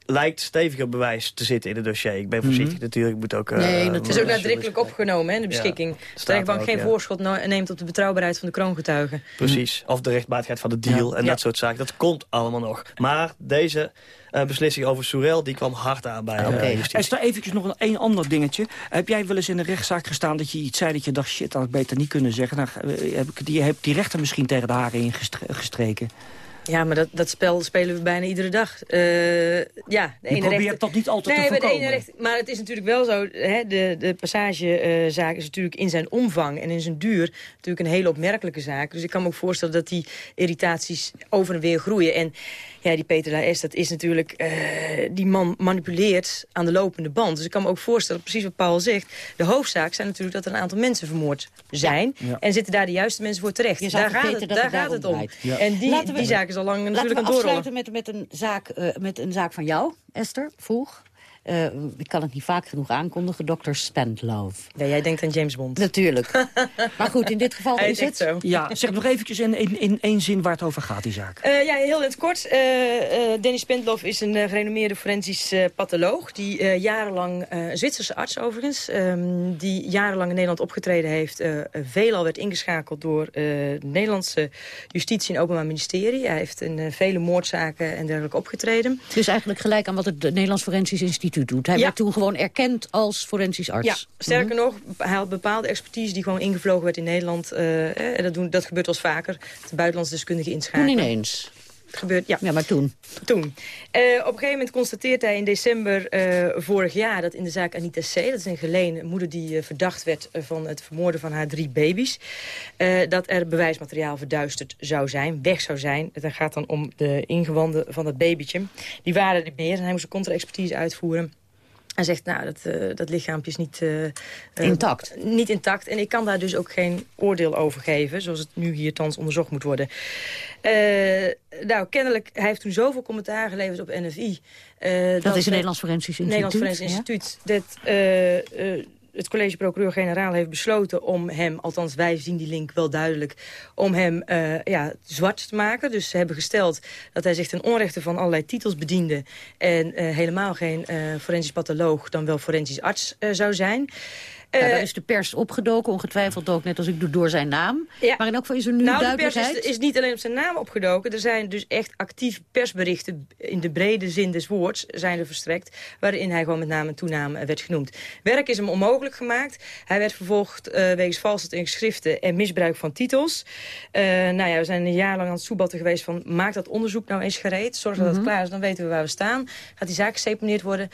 lijkt steviger bewijs te zitten in het dossier. Ik ben voorzichtig natuurlijk, ik moet ook... Nee, het is ook nadrukkelijk opgenomen, hè, de beschikking. Ja, dat de rechtbank geen ja. voorschot neemt op de betrouwbaarheid van de kroongetuigen. Precies. Of de rechtmatigheid van de deal Ja. en dat soort zaken. Dat komt allemaal nog. Maar deze eh, beslissing over Soerel, die kwam hard aan bij eh, justitie. Esther, eventjes nog een, een ander dingetje. Heb jij wel eens in een rechtszaak gestaan dat je iets zei dat je dacht... shit, dat had ik beter niet kunnen zeggen. Nou, eh, heb ik die, heb die rechter misschien tegen de haren ingestreken. Ja, maar dat, dat spel spelen we bijna iedere dag. Eh, ja, de Je ene probeert rechter- dat niet altijd nee, te maar de ene voorkomen. rechter- maar het is natuurlijk wel zo, hè, de, de passagezaak is natuurlijk in zijn omvang en in zijn duur natuurlijk een hele opmerkelijke zaak. Dus ik kan me ook voorstellen dat die irritaties over en weer groeien. En ja, die Peter Laes, dat is natuurlijk, eh, die man manipuleert aan de lopende band. Dus ik kan me ook voorstellen, precies wat Paul zegt, de hoofdzaak zijn natuurlijk dat er een aantal mensen vermoord zijn. Ja. En zitten daar de juiste mensen voor terecht. Daar gaat het, daar gaat het om. Ja. En die, die zaak is al lang Laten natuurlijk we aan het doorrollen. afsluiten met, met, een zaak, eh, met een zaak van jou, Esther, vroeg. Eh, ik kan het niet vaak genoeg aankondigen, Dr. Spendlove. Ja, jij denkt aan James Bond. Natuurlijk. maar goed, in dit geval Hij is het... zo. Ja, zeg nog eventjes in, in, in één zin waar het over gaat, die zaak. Eh, ja, heel in het kort. Eh eh Dennis Pendloff is een eh, gerenommeerde forensisch eh, patholoog. Die eh, jarenlang, eh, een Zwitserse arts overigens, ehm, die jarenlang in Nederland opgetreden heeft. eh, veelal werd ingeschakeld door eh, de Nederlandse justitie en openbaar ministerie. Hij heeft in eh, vele moordzaken en dergelijke opgetreden. Dus eigenlijk gelijk aan wat het Nederlands Forensisch Instituut doet. Hij Ja. werd toen gewoon erkend als forensisch arts. Ja, sterker Mhm. nog, hij had bepaalde expertise die gewoon ingevlogen werd in Nederland. eh, en dat, doen, dat gebeurt wel eens vaker. De buitenlandse deskundigen Toen inschakelen. ineens. Gebeurt, ja. Ja, maar toen. Toen. Eh, op een gegeven moment constateert hij in december eh, vorig jaar... dat in de zaak Anita C., dat is een geleen moeder die eh, verdacht werd... van het vermoorden van haar drie baby's... dat er bewijsmateriaal verduisterd zou zijn, weg zou zijn. Het gaat dan om de ingewanden van dat babytje. Die waren er meer en hij moest een contra-expertise uitvoeren... Hij zegt, nou, dat, eh, dat lichaampje is niet... eh, eh, Intact. Niet intact. En ik kan daar dus ook geen oordeel over geven... zoals het nu hier thans onderzocht moet worden. Nou, kennelijk, hij heeft toen zoveel commentaar geleverd op NFI... eh, Dat is een Nederlands Forensisch Instituut. Nederlands Forensisch ja. Instituut. Dat het college procureur-generaal heeft besloten om hem... althans, wij zien die link wel duidelijk... om hem eh, ja, zwart te maken. Dus ze hebben gesteld dat hij zich ten onrechte van allerlei titels bediende... en eh, helemaal geen eh, forensisch patholoog... dan wel forensisch arts zou zijn... Ja, Eh, daar is de pers opgedoken, ongetwijfeld ook, net als ik doe, door zijn naam. Ja. Maar in elk geval is er nu nou, de pers is, is niet alleen op zijn naam opgedoken. Er zijn dus echt actief persberichten in de brede zin des woords zijn er verstrekt. Waarin hij gewoon met naam en toenaam eh, werd genoemd. Werk is hem onmogelijk gemaakt. Hij werd vervolgd eh, wegens valsheid in geschriften en misbruik van titels. Eh, nou ja, we zijn een jaar lang aan het soebatten geweest van... maak dat onderzoek nou eens gereed. Zorg dat het Mhm. klaar is, dan weten we waar we staan. Gaat die zaak geseponeerd worden.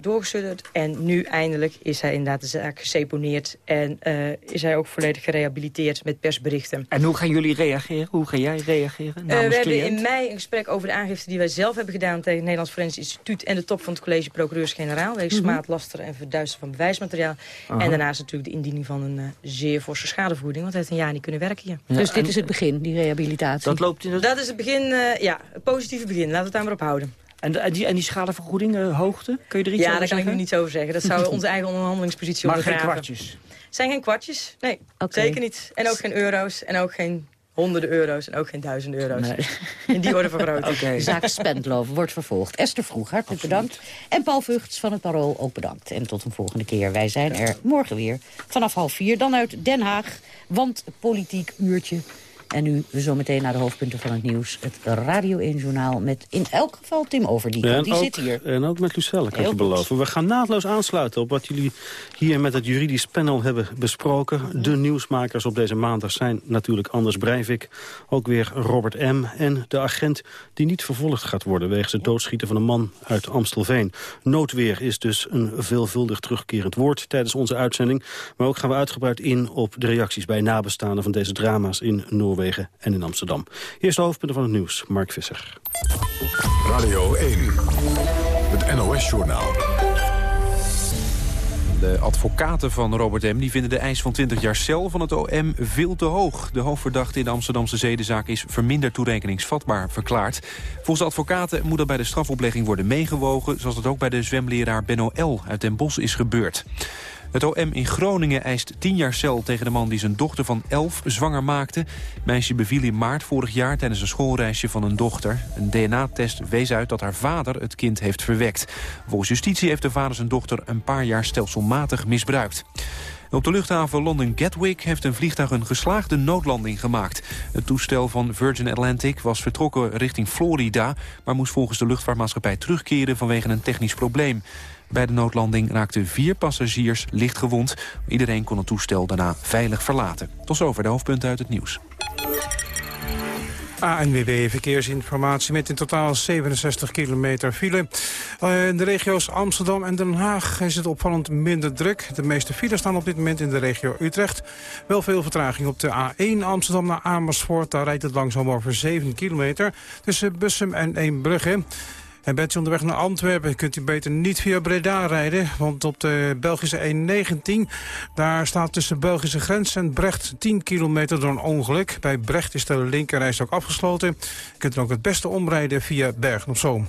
Doorgesudderd. En nu eindelijk is hij inderdaad de zaak geseponeerd. En eh, is hij ook volledig gerehabiliteerd met persberichten. En hoe gaan jullie reageren? Hoe ga jij reageren Eh, we hebben cliënt? in mei een gesprek over de aangifte die wij zelf hebben gedaan... tegen het Nederlands Forensisch Instituut en de top van het college procureurs-generaal... wegens Mhm. smaad, laster en verduisteren van bewijsmateriaal. Aha. En daarnaast natuurlijk de indiening van een eh, zeer forse schadevergoeding... want hij heeft een jaar niet kunnen werken hier. dus dit is het begin, die rehabilitatie. Dat loopt in het... Dat is het begin, eh, ja, het positieve begin. Laten we het daar maar op houden. En, en die, en die schadevergoeding, eh, hoogte? Kun je er iets Ja, over daar kan ik zeggen? nu niets over zeggen. Dat zou onze eigen onderhandelingspositie Maar geen kwartjes? Zijn geen kwartjes, nee, Oké. zeker niet. En ook geen euro's en ook geen honderden euro's en ook geen duizenden euro's. In die orde van grootte. De zaak Spendlove wordt vervolgd. Esther Vroeg, hartelijk bedankt. En Paul Vugts van het Parool ook bedankt. En tot een volgende keer. Wij zijn er morgen weer vanaf half vier. Dan uit Den Haag, want politiek uurtje. En nu zometeen naar de hoofdpunten van het nieuws. Het Radio 1 Journaal met in elk geval Tim Overdiek. Ja, die ook, zit hier. En ook met Lucelle, kan je beloven. We gaan naadloos aansluiten op wat jullie hier met het juridisch panel hebben besproken. De nieuwsmakers op deze maandag zijn natuurlijk Anders Breivik, ook weer Robert M. en de agent die niet vervolgd gaat worden wegens het doodschieten van een man uit Amstelveen. Noodweer is dus een veelvuldig terugkerend woord tijdens onze uitzending. Maar ook gaan we uitgebreid in op de reacties bij nabestaanden van deze drama's in Noorwegen en in Amsterdam. Eerst de hoofdpunten van het nieuws, Mark Visser. Radio 1, het NOS-journaal. De advocaten van Robert M. die vinden de eis van 20 jaar cel van het OM veel te hoog. De hoofdverdachte in de Amsterdamse zedenzaak is verminderd toerekeningsvatbaar verklaard. Volgens de advocaten moet dat bij de strafoplegging worden meegewogen... zoals dat ook bij de zwemleraar Benno L. uit Den Bosch is gebeurd. Het OM in Groningen eist 10 jaar cel tegen de man die zijn dochter van 11 zwanger maakte. Meisje beviel in maart vorig jaar tijdens een schoolreisje van een dochter. Een DNA-test wees uit dat haar vader het kind heeft verwekt. Volgens justitie heeft de vader zijn dochter een paar jaar stelselmatig misbruikt. Op de luchthaven London Gatwick heeft een vliegtuig een geslaagde noodlanding gemaakt. Het toestel van Virgin Atlantic was vertrokken richting Florida... maar moest volgens de luchtvaartmaatschappij terugkeren vanwege een technisch probleem. Bij de noodlanding raakten vier passagiers licht gewond. Iedereen kon het toestel daarna veilig verlaten. Tot zover de hoofdpunten uit het nieuws. ANWB Verkeersinformatie met in totaal 67 kilometer file. Eh, In de regio's Amsterdam en Den Haag is het opvallend minder druk. De meeste files staan op dit moment in de regio Utrecht. Wel veel vertraging op de A1 Amsterdam naar Amersfoort. Daar rijdt het langzaam over 7 kilometer tussen Bussum en Eembrugge. En bent u onderweg naar Antwerpen, kunt u beter niet via Breda rijden. Want op de Belgische E19, daar staat tussen Belgische grens en Brecht 10 kilometer door een ongeluk. Bij Brecht is de linkerreis ook afgesloten. U kunt er ook het beste omrijden via Bergen op Zoom.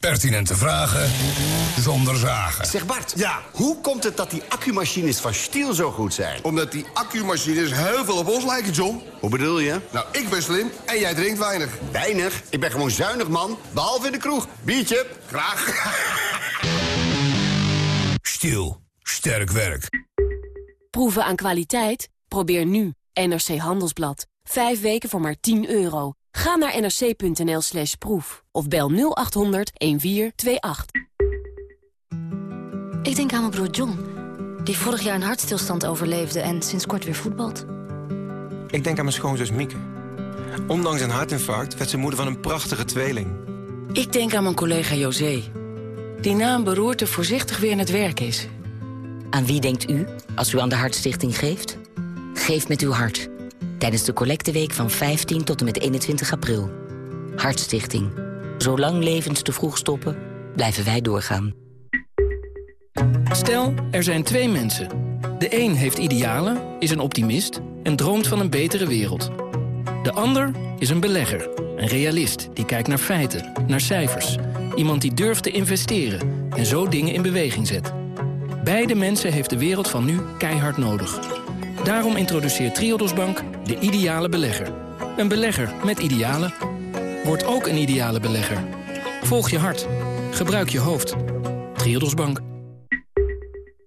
Pertinente vragen zonder zagen. Zeg Bart, ja. hoe komt het dat die accumachines van Stiel zo goed zijn? Omdat die accumachines heel veel op ons lijken, John. Hoe bedoel je? Nou, ik ben slim en jij drinkt weinig. Weinig? Ik ben gewoon zuinig, man. Behalve in de kroeg. Biertje? Graag. Stiel. Sterk werk. Proeven aan kwaliteit? Probeer nu NRC Handelsblad. Vijf weken voor maar 10 euro. Ga naar nrc.nl slash proef of bel 0800 1428. Ik denk aan mijn broer John, die vorig jaar een hartstilstand overleefde en sinds kort weer voetbalt. Ik denk aan mijn schoonzus Mieke. Ondanks een hartinfarct werd ze moeder van een prachtige tweeling. Ik denk aan mijn collega José, die na een beroerte voorzichtig weer in het werk is. Aan wie denkt u als u aan de Hartstichting geeft? Geef met uw hart. Tijdens de collecteweek van 15 tot en met 21 april. Hartstichting. Zolang levens te vroeg stoppen, blijven wij doorgaan. Stel, er zijn twee mensen. De een heeft idealen, is een optimist en droomt van een betere wereld. De ander is een belegger, een realist die kijkt naar feiten, naar cijfers. Iemand die durft te investeren en zo dingen in beweging zet. Beide mensen heeft de wereld van nu keihard nodig. Daarom introduceert Triodos Bank de ideale belegger. Een belegger met idealen. Word ook een ideale belegger. Volg je hart. Gebruik je hoofd. Triodos Bank.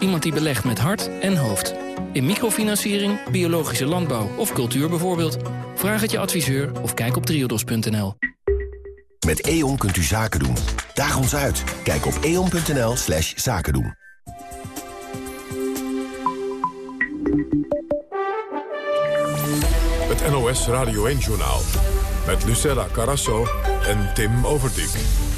Iemand die belegt met hart en hoofd. In microfinanciering, biologische landbouw of cultuur bijvoorbeeld. Vraag het je adviseur of kijk op triodos.nl. Met E.ON kunt u zaken doen. Daag ons uit. Kijk op eon.nl slash zaken doen. Het NOS Radio 1-journaal. Met Lucella Carasso en Tim Overdijk.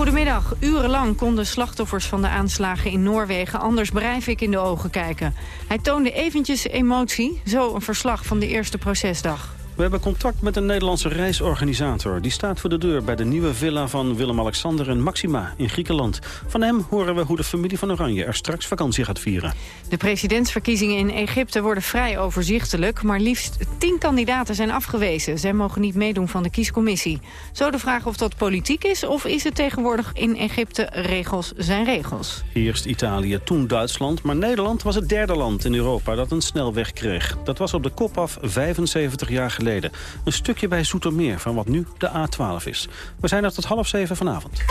Goedemiddag. Urenlang konden slachtoffers van de aanslagen in Noorwegen Anders Breivik in de ogen kijken. Hij toonde eventjes emotie, zo een verslag van de eerste procesdag. We hebben contact met een Nederlandse reisorganisator. Die staat voor de deur bij de nieuwe villa van Willem-Alexander en Maxima in Griekenland. Van hem horen we hoe de familie van Oranje er straks vakantie gaat vieren. De presidentsverkiezingen in Egypte worden vrij overzichtelijk... maar liefst tien kandidaten zijn afgewezen. Zij mogen niet meedoen van de kiescommissie. Zo de vraag of dat politiek is of is het tegenwoordig in Egypte regels zijn regels. Eerst Italië, toen Duitsland, maar Nederland was het derde land in Europa dat een snelweg kreeg. Dat was op de kop af 75 jaar geleden. Een stukje bij Zoetermeer van wat nu de A12 is. We zijn er tot half zeven vanavond.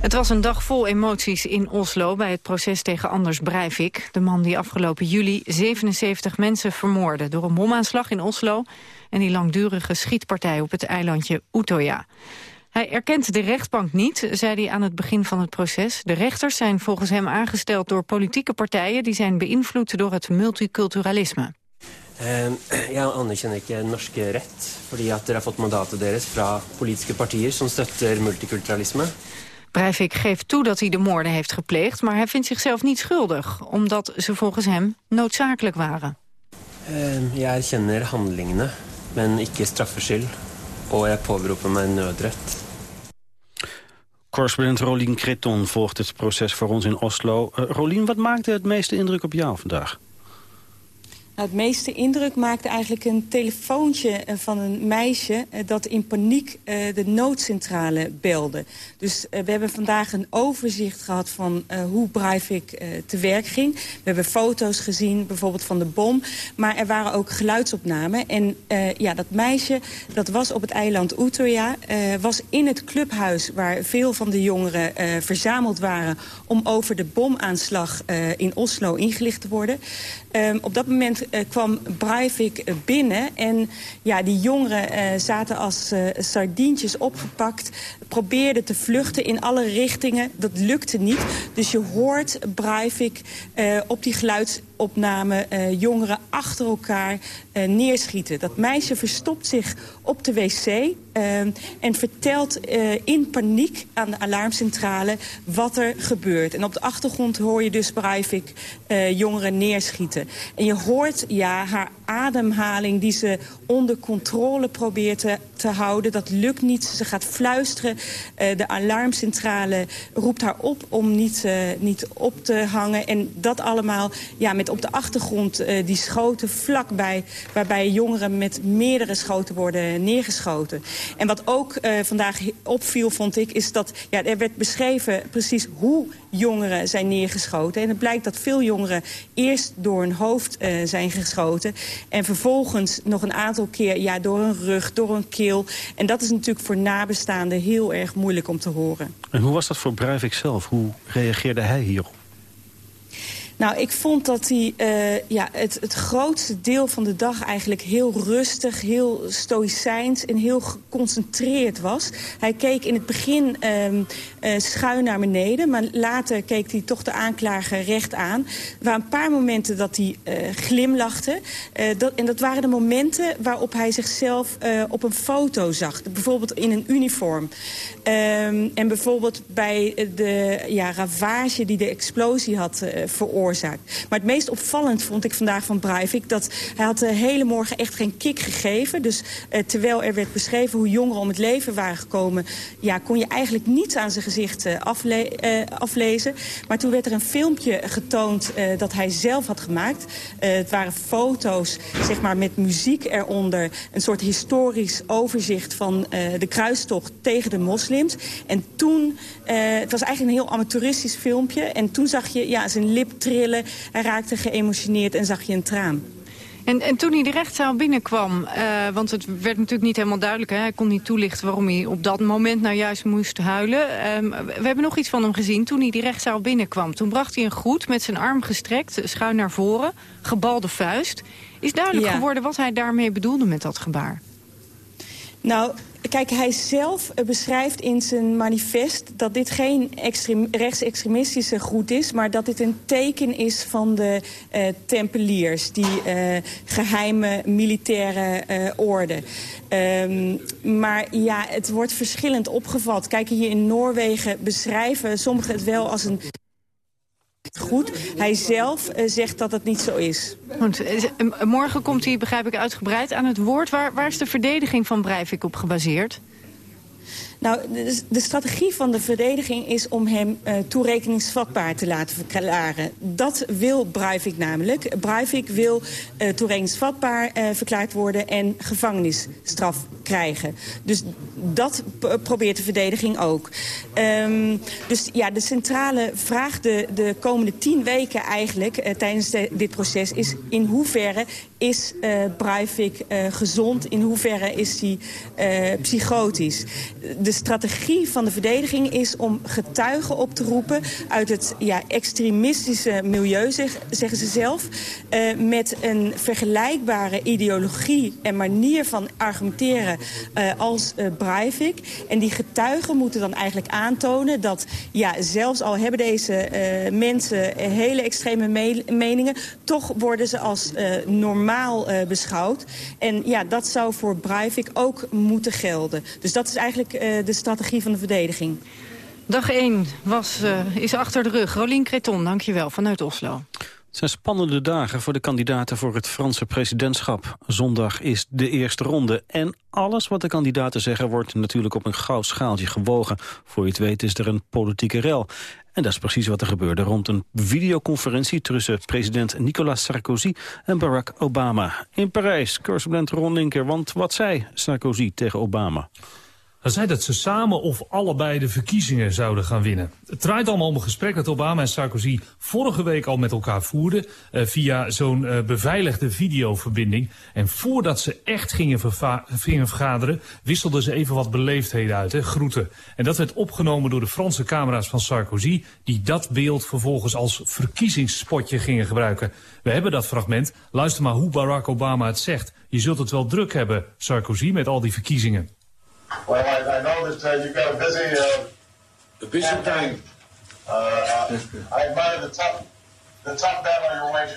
Het was een dag vol emoties in Oslo bij het proces tegen Anders Breivik. De man die afgelopen juli 77 mensen vermoordde door een bomaanslag in Oslo... en die langdurige schietpartij op het eilandje Utøya. Hij erkent de rechtbank niet, zei hij aan het begin van het proces. De rechters zijn volgens hem aangesteld door politieke partijen... die zijn beïnvloed door het multiculturalisme. Ehm, Jeg anerkjenner ikke norske rett, fordi at dere har fått mandatet deres fra politiske partier som støtter multikulturalisme. Breivik geeft toe dat hij de moorden heeft gepleegd... maar hij vindt zichzelf niet schuldig, omdat ze volgens hem noodzakelijk waren. Ehm, Jeg erkjenner handlingene, men ikke straffskyld. Og jeg påberoper meg nødrett. Correspondent Rolien Kreton volgt het proces voor ons in Oslo. Uh, Rolien, wat maakte het meeste indruk op jou vandaag? Nou, het meeste indruk maakte eigenlijk een telefoontje eh, van een meisje... Eh, dat in paniek uh, de noodcentrale belde. Dus we hebben vandaag een overzicht gehad van hoe Breivik te werk ging. We hebben foto's gezien, bijvoorbeeld van de bom. Maar er waren ook geluidsopnamen. En ja, dat meisje, dat was op het eiland Utøya... was in het clubhuis waar veel van de jongeren verzameld waren... om over de bomaanslag in Oslo ingelicht te worden. Um, op dat moment kwam Breivik binnen. En ja, die jongeren uh, zaten als uh, sardientjes opgepakt. Probeerden te vluchten in alle richtingen. Dat lukte niet. Dus je hoort Breivik op die geluidsopname jongeren achter elkaar neerschieten. Dat meisje verstopt zich op de wc. Uh, en vertelt in paniek aan de alarmcentrale wat er gebeurt. En op de achtergrond hoor je dus Breivik jongeren neerschieten. En je hoort ja, haar ademhaling die ze onder controle probeert te, te houden. Dat lukt niet. Ze gaat fluisteren. de alarmcentrale roept haar op om niet, niet op te hangen. En dat allemaal ja, met op de achtergrond die schoten vlakbij... waarbij jongeren met meerdere schoten worden neergeschoten. En wat ook uh, vandaag opviel, vond ik, is dat ja, er werd beschreven precies hoe jongeren zijn neergeschoten. En het blijkt dat veel jongeren eerst door hun hoofd uh, zijn geschoten... en vervolgens nog een aantal keer ja, door hun rug, door hun keel. En dat is natuurlijk voor nabestaanden heel erg moeilijk om te horen. En hoe was dat voor Breivik zelf? Hoe reageerde hij hierop? Nou, ik vond dat hij uh, ja, het, het grootste deel van de dag eigenlijk heel rustig, heel stoïcijns en heel geconcentreerd was. Hij keek in het begin uh, uh, schuin naar beneden, maar later keek hij toch de aanklager recht aan. Er waren een paar momenten dat hij glimlachte. Dat, en dat waren de momenten waarop hij zichzelf op een foto zag. Bijvoorbeeld in een uniform. Um, en bijvoorbeeld bij de ja, ravage die de explosie had veroorzaakt Maar het meest opvallend vond ik vandaag van Breivik... dat hij had de hele morgen echt geen kick gegeven. Dus uh, terwijl er werd beschreven hoe jongeren om het leven waren gekomen... Ja, kon je eigenlijk niets aan zijn gezicht afle uh, aflezen. Maar toen werd er een filmpje getoond dat hij zelf had gemaakt. het waren foto's zeg maar, met muziek eronder. Een soort historisch overzicht van de kruistocht tegen de moslims. En toen, het was eigenlijk een heel amateuristisch filmpje... en toen zag je ja, zijn lip trillen. Hij raakte geëmotioneerd en zag je een traan. En, en toen hij de rechtszaal binnenkwam, uh, want het werd natuurlijk niet helemaal duidelijk... Hè? hij kon niet toelichten waarom hij op dat moment nou juist moest huilen. Uh, we hebben nog iets van hem gezien toen hij die rechtszaal binnenkwam. Toen bracht hij een groet met zijn arm gestrekt, schuin naar voren, gebalde vuist. Is duidelijk ja. geworden wat hij daarmee bedoelde met dat gebaar? Nou, kijk, hij zelf uh, beschrijft in zijn manifest... dat dit geen rechtsextremistische groet is... maar dat dit een teken is van de uh, tempeliers... die uh, geheime militaire orde. Um, maar ja, het wordt verschillend opgevat. Kijk, hier in Noorwegen beschrijven sommigen het wel als een goed. Hij zelf uh, zegt dat het niet zo is. Goed. Morgen komt hij, begrijp ik, uitgebreid aan het woord. Waar, waar is de verdediging van Breivik op gebaseerd? Nou, de, strategie van de verdediging is om hem uh, toerekeningsvatbaar te laten verklaren. Dat wil Breivik namelijk. Breivik wil uh, toerekeningsvatbaar uh, verklaard worden en gevangenisstraf krijgen. Dus dat probeert de verdediging ook. Um, dus ja, de centrale vraag de, de komende tien weken eigenlijk tijdens de, dit proces is in hoeverre is uh, Breivik uh, gezond, in hoeverre is hij uh, psychotisch. De strategie van de verdediging is om getuigen op te roepen uit het ja, extremistische milieu, zeg, zeggen ze zelf, met een vergelijkbare ideologie en manier van argumenteren als Breivik. En die getuigen moeten dan eigenlijk aantonen dat... ja, zelfs al hebben deze mensen hele extreme me meningen... toch worden ze als normaal beschouwd. En ja, dat zou voor Breivik ook moeten gelden. Dus dat is eigenlijk de strategie van de verdediging. Dag 1 was, is achter de rug. Rolien Creton, dankjewel, vanuit Oslo. Het zijn spannende dagen voor de kandidaten voor het Franse presidentschap. Zondag is de eerste ronde en alles wat de kandidaten zeggen wordt natuurlijk op een goud schaaltje gewogen. Voor je het weet is er een politieke rel. En dat is precies wat er gebeurde rond een videoconferentie tussen president Nicolas Sarkozy en Barack Obama. In Parijs, correspondent Ron Linker, want wat zei Sarkozy tegen Obama? Hij zei dat ze samen of allebei de verkiezingen zouden gaan winnen. Het draait allemaal om een gesprek dat Obama en Sarkozy vorige week al met elkaar voerden... Uh, via zo'n uh, beveiligde videoverbinding. En voordat ze echt gingen, gingen, vergaderen, wisselden ze even wat beleefdheden uit, hè, groeten. En dat werd opgenomen door de Franse camera's van Sarkozy... die dat beeld vervolgens als verkiezingsspotje gingen gebruiken. We hebben dat fragment. Luister maar hoe Barack Obama het zegt. Je zult het wel druk hebben, Sarkozy, met al die verkiezingen. Well, I, I know that uh, you've got a busy, uh, a busy time. Uh, I admire the tough, the tough battle you're waging.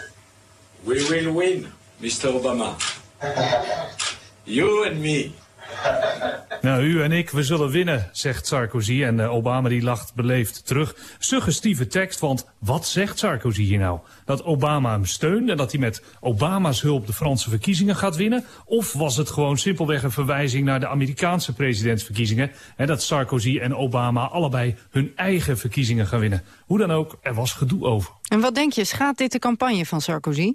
We will win, Mr. Obama. you and me. Nou, u en ik, we zullen winnen, zegt Sarkozy. En uh, Obama die lacht beleefd terug. Suggestieve tekst, want wat zegt Sarkozy hier nou? Dat Obama hem steunt en dat hij met Obama's hulp de Franse verkiezingen gaat winnen? Of was het gewoon simpelweg een verwijzing naar de Amerikaanse presidentsverkiezingen? En dat Sarkozy en Obama allebei hun eigen verkiezingen gaan winnen? Hoe dan ook, er was gedoe over. En wat denk je, schaadt dit de campagne van Sarkozy?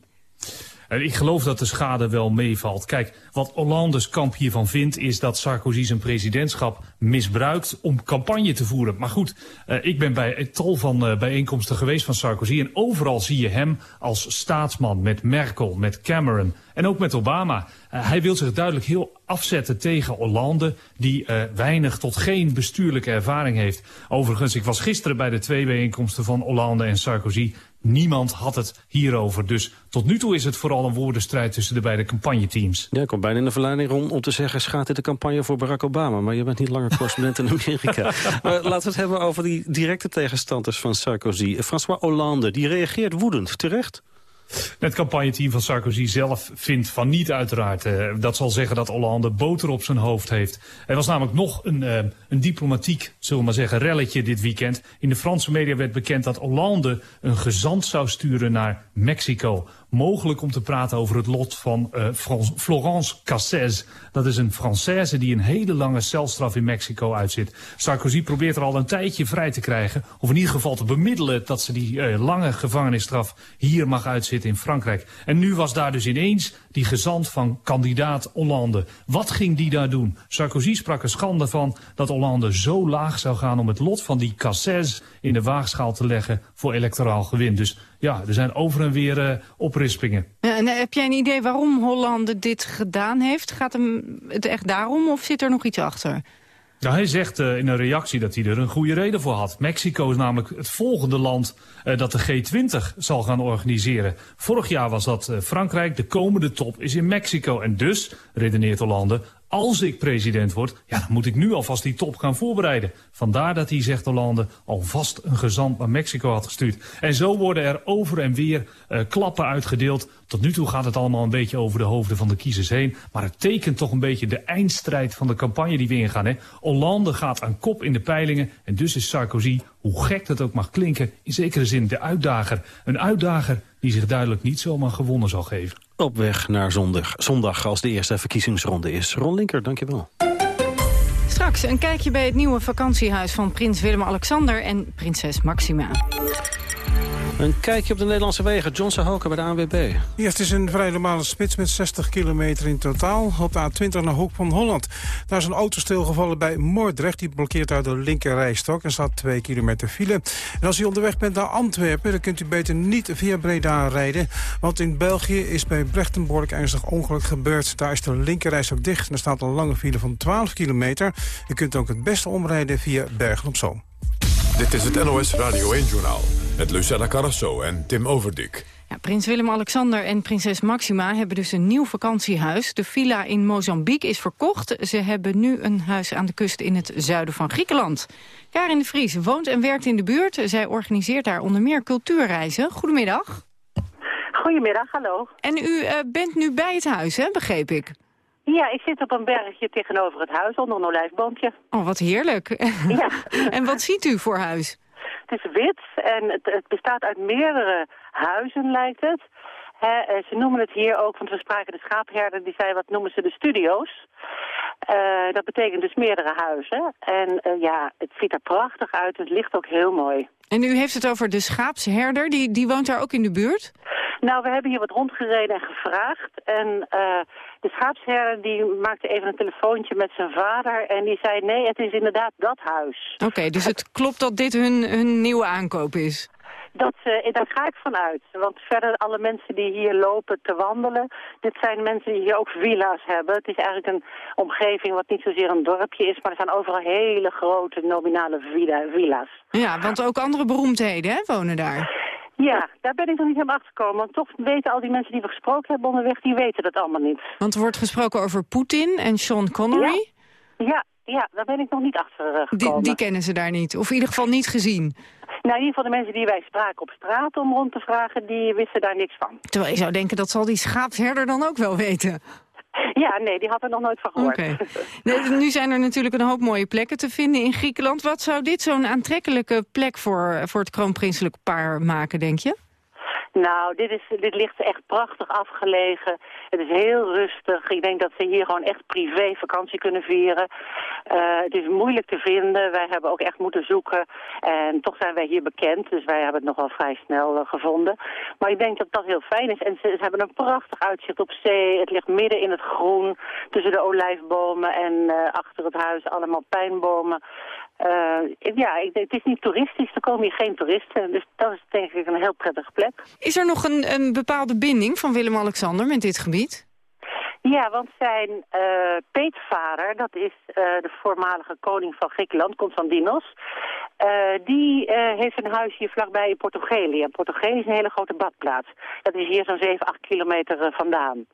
Ik geloof dat de schade wel meevalt. Kijk, wat Hollandes kamp hiervan vindt... is dat Sarkozy zijn presidentschap misbruikt om campagne te voeren. Maar goed, uh, ik ben bij een tal van uh, bijeenkomsten geweest van Sarkozy... en overal zie je hem als staatsman met Merkel, met Cameron en ook met Obama. Uh, hij wil zich duidelijk heel afzetten tegen Hollande... die weinig tot geen bestuurlijke ervaring heeft. Overigens, ik was gisteren bij de twee bijeenkomsten van Hollande en Sarkozy. Niemand had het hierover. Dus tot nu toe is het vooral een woordenstrijd tussen de beide campagneteams. Ja, ik kom bijna in de verleiding rond om te zeggen... schaadt dit de campagne voor Barack Obama. Maar je bent niet langer correspondent in Amerika. maar laten we het hebben over die directe tegenstanders van Sarkozy. François Hollande, die reageert woedend. Terecht? Het campagneteam van Sarkozy zelf vindt van niet uiteraard. Uh, dat zal zeggen dat Hollande boter op zijn hoofd heeft. Er was namelijk nog een, uh, een diplomatiek, zullen we maar zeggen, relletje dit weekend. In de Franse media werd bekend dat Hollande een gezant zou sturen naar Mexico. Mogelijk om te praten over het lot van uh, Florence Cassez. Dat is een Française die een hele lange celstraf in Mexico uitzit. Sarkozy probeert er al een tijdje vrij te krijgen. Of in ieder geval te bemiddelen dat ze die uh, lange gevangenisstraf hier mag uitzitten in Frankrijk. En nu was daar dus ineens die gezant van kandidaat Hollande. Wat ging die daar doen? Sarkozy sprak er schande van dat Hollande zo laag zou gaan om het lot van die Cassez in de waagschaal te leggen voor electoraal gewin. Dus ja, er zijn over en weer uh, oprispingen. En heb jij een idee waarom Hollande dit gedaan heeft? Gaat hem het echt daarom of zit er nog iets achter? Nou, hij zegt uh, in een reactie dat hij er een goede reden voor had. Mexico is namelijk het volgende land uh, dat de G20 zal gaan organiseren. Vorig jaar was dat uh, Frankrijk, de komende top is in Mexico. En dus, redeneert Hollande, als ik president word, ja, dan moet ik nu alvast die top gaan voorbereiden. Vandaar dat hij, zegt Hollande, alvast een gezant naar Mexico had gestuurd. En zo worden er over en weer uh, klappen uitgedeeld. Tot nu toe gaat het allemaal een beetje over de hoofden van de kiezers heen. Maar het tekent toch een beetje de eindstrijd van de campagne die we ingaan. Hè? Hollande gaat aan kop in de peilingen. En dus is Sarkozy, hoe gek dat ook mag klinken, in zekere zin de uitdager. Een uitdager die zich duidelijk niet zomaar gewonnen zal geven. Op weg naar zondag, zondag als de eerste verkiezingsronde is. Ron Linker, dankjewel. Straks een kijkje bij het nieuwe vakantiehuis van prins Willem-Alexander en prinses Maxima. Een kijkje op de Nederlandse wegen. John Sahoka bij de ANWB. Het is een vrij normale spits met 60 kilometer in totaal. Op de A20 naar Hoek van Holland. Daar is een auto stilgevallen bij Moordrecht. Die blokkeert uit de linker rijstok en staat 2 kilometer file. En als u onderweg bent naar Antwerpen... dan kunt u beter niet via Breda rijden. Want in België is bij Brechtenborg ernstig ongeluk gebeurd. Daar is de linker rijstok dicht en er staat een lange file van 12 kilometer. U kunt ook het beste omrijden via Bergen op Zoom. Dit is het NOS Radio 1-journaal met Lucella Carrasso en Tim Overdik. Ja, prins Willem-Alexander en prinses Maxima hebben dus een nieuw vakantiehuis. De villa in Mozambique is verkocht. Ze hebben nu een huis aan de kust in het zuiden van Griekenland. Karin de Vries woont en werkt in de buurt. Zij organiseert daar onder meer cultuurreizen. Goedemiddag. Goedemiddag, hallo. En u uh, bent nu bij het huis, hè, begreep ik? Ja, ik zit op een bergje tegenover het huis onder een olijfboompje. Oh, wat heerlijk. Ja. en wat ziet u voor huis? Het is wit en het, het bestaat uit meerdere huizen, lijkt het. He, ze noemen het hier ook, want we spraken de schaapherder, die zei, wat noemen ze de studio's? Uh, dat betekent dus meerdere huizen. En uh, ja, het ziet er prachtig uit, het ligt ook heel mooi. En u heeft het over de schaapsherder, die, die woont daar ook in de buurt? Nou, we hebben hier wat rondgereden en gevraagd. En uh, de schaapsherder die maakte even een telefoontje met zijn vader. En die zei, nee, het is inderdaad dat huis. Oké, okay, dus het klopt dat dit hun, hun nieuwe aankoop is? Dat, uh, daar ga ik vanuit. Want verder alle mensen die hier lopen te wandelen... dit zijn mensen die hier ook villa's hebben. Het is eigenlijk een omgeving wat niet zozeer een dorpje is... maar er zijn overal hele grote nominale villa's. Ja, want ook andere beroemdheden hè, wonen daar. Ja, daar ben ik nog niet helemaal achter gekomen. Want toch weten al die mensen die we gesproken hebben onderweg... die weten dat allemaal niet. Want er wordt gesproken over Poetin en Sean Connery. Ja, ja, ja daar ben ik nog niet achter gekomen. Die, die kennen ze daar niet? Of in ieder geval niet gezien? Nou, in ieder geval de mensen die wij spraken op straat om rond te vragen... die wisten daar niks van. Terwijl je zou denken, dat zal die schaapsherder dan ook wel weten. Ja, nee, die had er nog nooit van gehoord. Okay. Nee, nu zijn er natuurlijk een hoop mooie plekken te vinden in Griekenland. Wat zou dit zo'n aantrekkelijke plek voor, voor het kroonprinselijk paar maken, denk je? Nou, dit, is, dit ligt echt prachtig afgelegen. Het is heel rustig. Ik denk dat ze hier gewoon echt privé vakantie kunnen vieren. Uh, het is moeilijk te vinden. Wij hebben ook echt moeten zoeken. En toch zijn wij hier bekend. Dus wij hebben het nogal vrij snel uh, gevonden. Maar ik denk dat dat heel fijn is. En ze, hebben een prachtig uitzicht op zee. Het ligt midden in het groen. Tussen de olijfbomen en uh, achter het huis allemaal pijnbomen. Uh, ja, het is niet toeristisch, er komen hier geen toeristen. Dus dat is denk ik een heel prettige plek. Is er nog een, een bepaalde binding van Willem-Alexander met dit gebied? Ja, want zijn uh, peetvader, dat is uh, de voormalige koning van Griekenland, Constantinos... die heeft een huis hier vlakbij in Portugalië. En Portugalië is een hele grote badplaats. Dat is hier zo'n 7, 8 kilometer vandaan.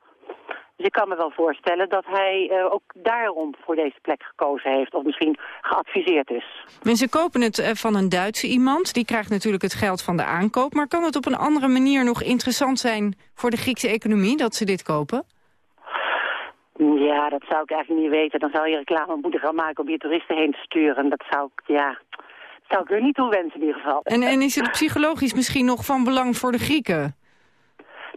Dus ik kan me wel voorstellen dat hij uh, ook daarom voor deze plek gekozen heeft. Of misschien geadviseerd is. Mensen kopen het uh, van een Duitse iemand. Die krijgt natuurlijk het geld van de aankoop. Maar kan het op een andere manier nog interessant zijn voor de Griekse economie dat ze dit kopen? Ja, dat zou ik eigenlijk niet weten. Dan zou je reclame moeten gaan maken om je toeristen heen te sturen. Dat zou ik, ja, zou ik er niet toe wensen in ieder geval. En, en is het psychologisch misschien nog van belang voor de Grieken?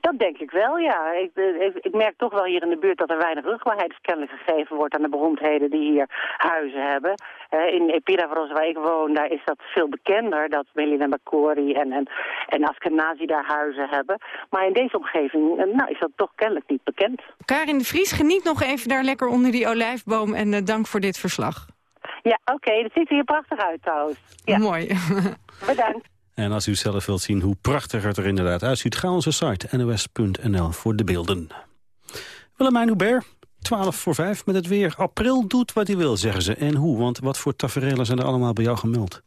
Dat denk ik wel, ja. Ik, ik, ik, merk toch wel hier in de buurt dat er weinig rugbaarheidskennis gegeven wordt aan de beroemdheden die hier huizen hebben. Uh, in Epidavros, waar ik woon, daar is dat veel bekender dat Melina Makori en, en, en Askenazi daar huizen hebben. Maar in deze omgeving nou, is dat toch kennelijk niet bekend. Karin de Vries, geniet nog even daar lekker onder die olijfboom en uh, dank voor dit verslag. Ja, oké. Okay. Dat ziet er hier prachtig uit trouwens. Ja. Mooi. Bedankt. En als u zelf wilt zien hoe prachtig het er inderdaad uitziet... ga onze site nos.nl voor de beelden. Willemijn Hubert, 12 voor 5 met het weer. April doet wat hij wil, zeggen ze. En hoe? Want wat voor tafereelen zijn er allemaal bij jou gemeld?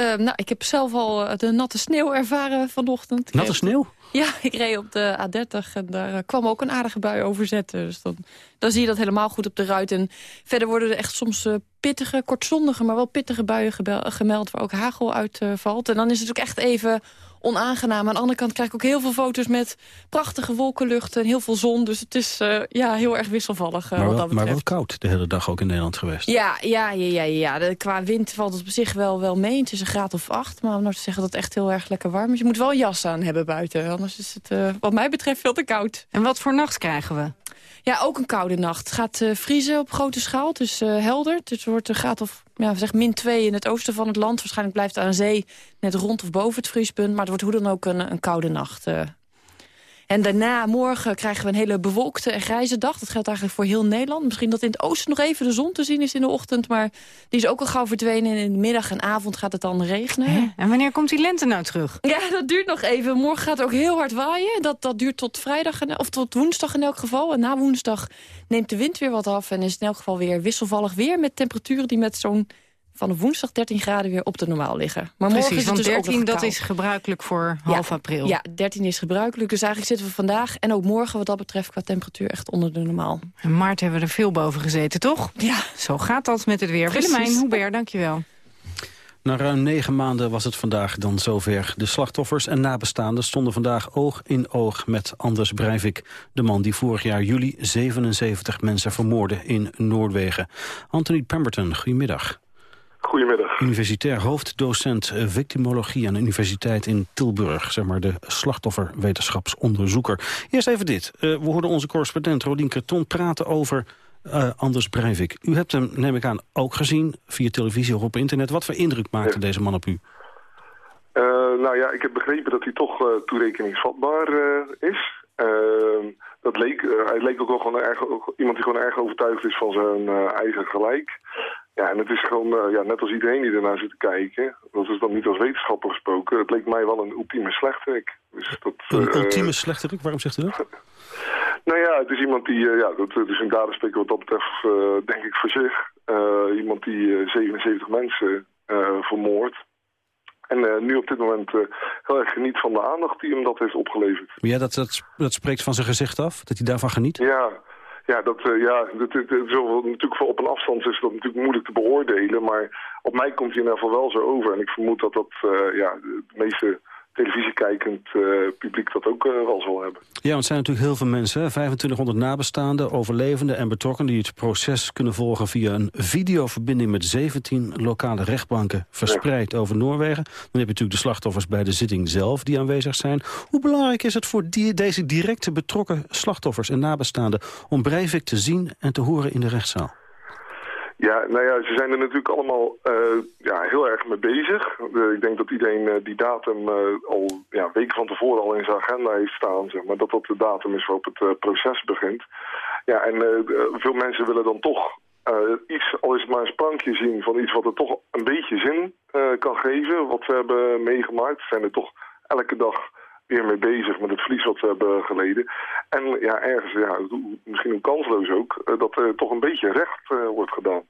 Eh, nou, ik heb zelf al eh, de natte sneeuw ervaren vanochtend. Natte sneeuw? Ja, ik reed op de A30 en daar eh, kwam ook een aardige bui over zetten. Dus dan, dan zie je dat helemaal goed op de ruit. En verder worden er echt soms eh, pittige, kortzondige, maar wel pittige buien gemeld... waar ook hagel uit valt. En dan is het ook echt even onaangenaam. Aan de andere kant krijg ik ook heel veel foto's met prachtige wolkenlucht en heel veel zon. Dus het is eh, ja, heel erg wisselvallig eh, maar, wat wel, dat maar betreft. wel koud de hele dag ook in Nederland geweest. Ja, ja, ja, ja, ja. De- qua wind valt het op zich wel, wel mee. Het is een graad of acht. Maar om nou te zeggen dat het echt heel erg lekker warm is. Je moet wel een jas aan hebben buiten. Anders is het eh, wat mij betreft veel te koud. En wat voor nacht krijgen we? Ja, ook een koude nacht. Het gaat eh, vriezen op grote schaal. Is eh, helder. Dus het wordt een of ja, zeg min 2 in het oosten van het land. Waarschijnlijk blijft het aan zee net rond of boven het vriespunt. Maar het wordt hoe dan ook een, een koude nacht. eh. En daarna, morgen, krijgen we een hele bewolkte en grijze dag. Dat geldt eigenlijk voor heel Nederland. Misschien dat in het oosten nog even de zon te zien is in de ochtend. Maar die is ook al gauw verdwenen. En in de middag en avond gaat het dan regenen. En wanneer komt die lente nou terug? Ja, dat duurt nog even. Morgen gaat het ook heel hard waaien. Dat, dat duurt tot vrijdag, of tot woensdag in elk geval. En na woensdag neemt de wind weer wat af. En is in elk geval weer wisselvallig weer... met temperaturen die met zo'n vanaf woensdag 13 graden weer op de normaal liggen. Maar morgen is het want dus ook 13 nog dat koud. is gebruikelijk voor Ja, half april. Ja, 13 is gebruikelijk. Dus eigenlijk zitten we vandaag en ook morgen wat dat betreft... qua temperatuur echt onder de normaal. In maart hebben we er veel boven gezeten, toch? Ja. Zo gaat dat met het weer. Precies. Willemijn Hubert, dankjewel. Na ruim negen maanden was het vandaag dan zover. De slachtoffers en nabestaanden stonden vandaag oog in oog met Anders Breivik. De man die vorig jaar juli 77 mensen vermoordde in Noorwegen. Anthony Pemberton, goedemiddag. Goedemiddag. Universitair hoofddocent eh, victimologie aan de Universiteit in Tilburg. Zeg maar de slachtofferwetenschapsonderzoeker. Eerst even dit. Eh, we hoorden onze correspondent Rodien Kreton praten over eh, Anders Breivik. U hebt hem, neem ik aan, ook gezien via televisie of op internet. Wat voor indruk maakte deze man op u? Nou ja, ik heb begrepen dat hij toch toerekeningsvatbaar is. Ehm, dat leek, eh, hij leek ook wel gewoon erg, ook iemand die gewoon erg overtuigd is van zijn eh, eigen gelijk. Ja, en het is gewoon, eh, ja, net als iedereen die ernaar zit te kijken, dat is dan niet als wetenschapper gesproken, het leek mij wel een ultieme slechterik. Dus dat, Een eh, ultieme slechterik, waarom zegt u dat? Nou ja, het is iemand die, eh, ja, dat, het is een dader spreken wat dat betreft, eh, denk ik voor zich. Eh, iemand die eh, 77 mensen eh, vermoordt. En eh, nu op dit moment eh, heel erg geniet van de aandacht die hem dat heeft opgeleverd. Ja, dat, dat, dat spreekt van zijn gezicht af, dat hij daarvan geniet? Ja, ja, dat, eh, ja dat, dat, dat- zo, natuurlijk voor op een afstand is dat natuurlijk moeilijk te beoordelen. Maar op mij komt hij in ieder geval wel zo over. En ik vermoed dat dat ja, het meeste televisiekijkend eh, publiek dat ook eh, wel zal hebben. Ja, want het zijn natuurlijk heel veel mensen. hè? 2500 nabestaanden, overlevenden en betrokkenen... die het proces kunnen volgen via een videoverbinding... met 17 lokale rechtbanken verspreid over Noorwegen. Dan heb je natuurlijk de slachtoffers bij de zitting zelf die aanwezig zijn. Hoe belangrijk is het voor deze directe betrokken slachtoffers en nabestaanden... om Breivik te zien en te horen in de rechtszaal? Ja, nou ja, ze zijn er natuurlijk allemaal eh, ja, heel erg mee bezig. Eh, ik denk dat iedereen eh, die datum al ja, weken van tevoren al in zijn agenda heeft staan. Maar, dat dat de datum is waarop het proces begint. Ja, en veel mensen willen dan toch iets, al is maar een sprankje zien van iets wat er toch een beetje zin kan geven. Wat we hebben meegemaakt. Zijn er toch elke dag weer mee bezig met het verlies wat we hebben geleden. En ja, ergens, ja, misschien een kansloos ook, eh, dat er toch een beetje recht eh, wordt gedaan.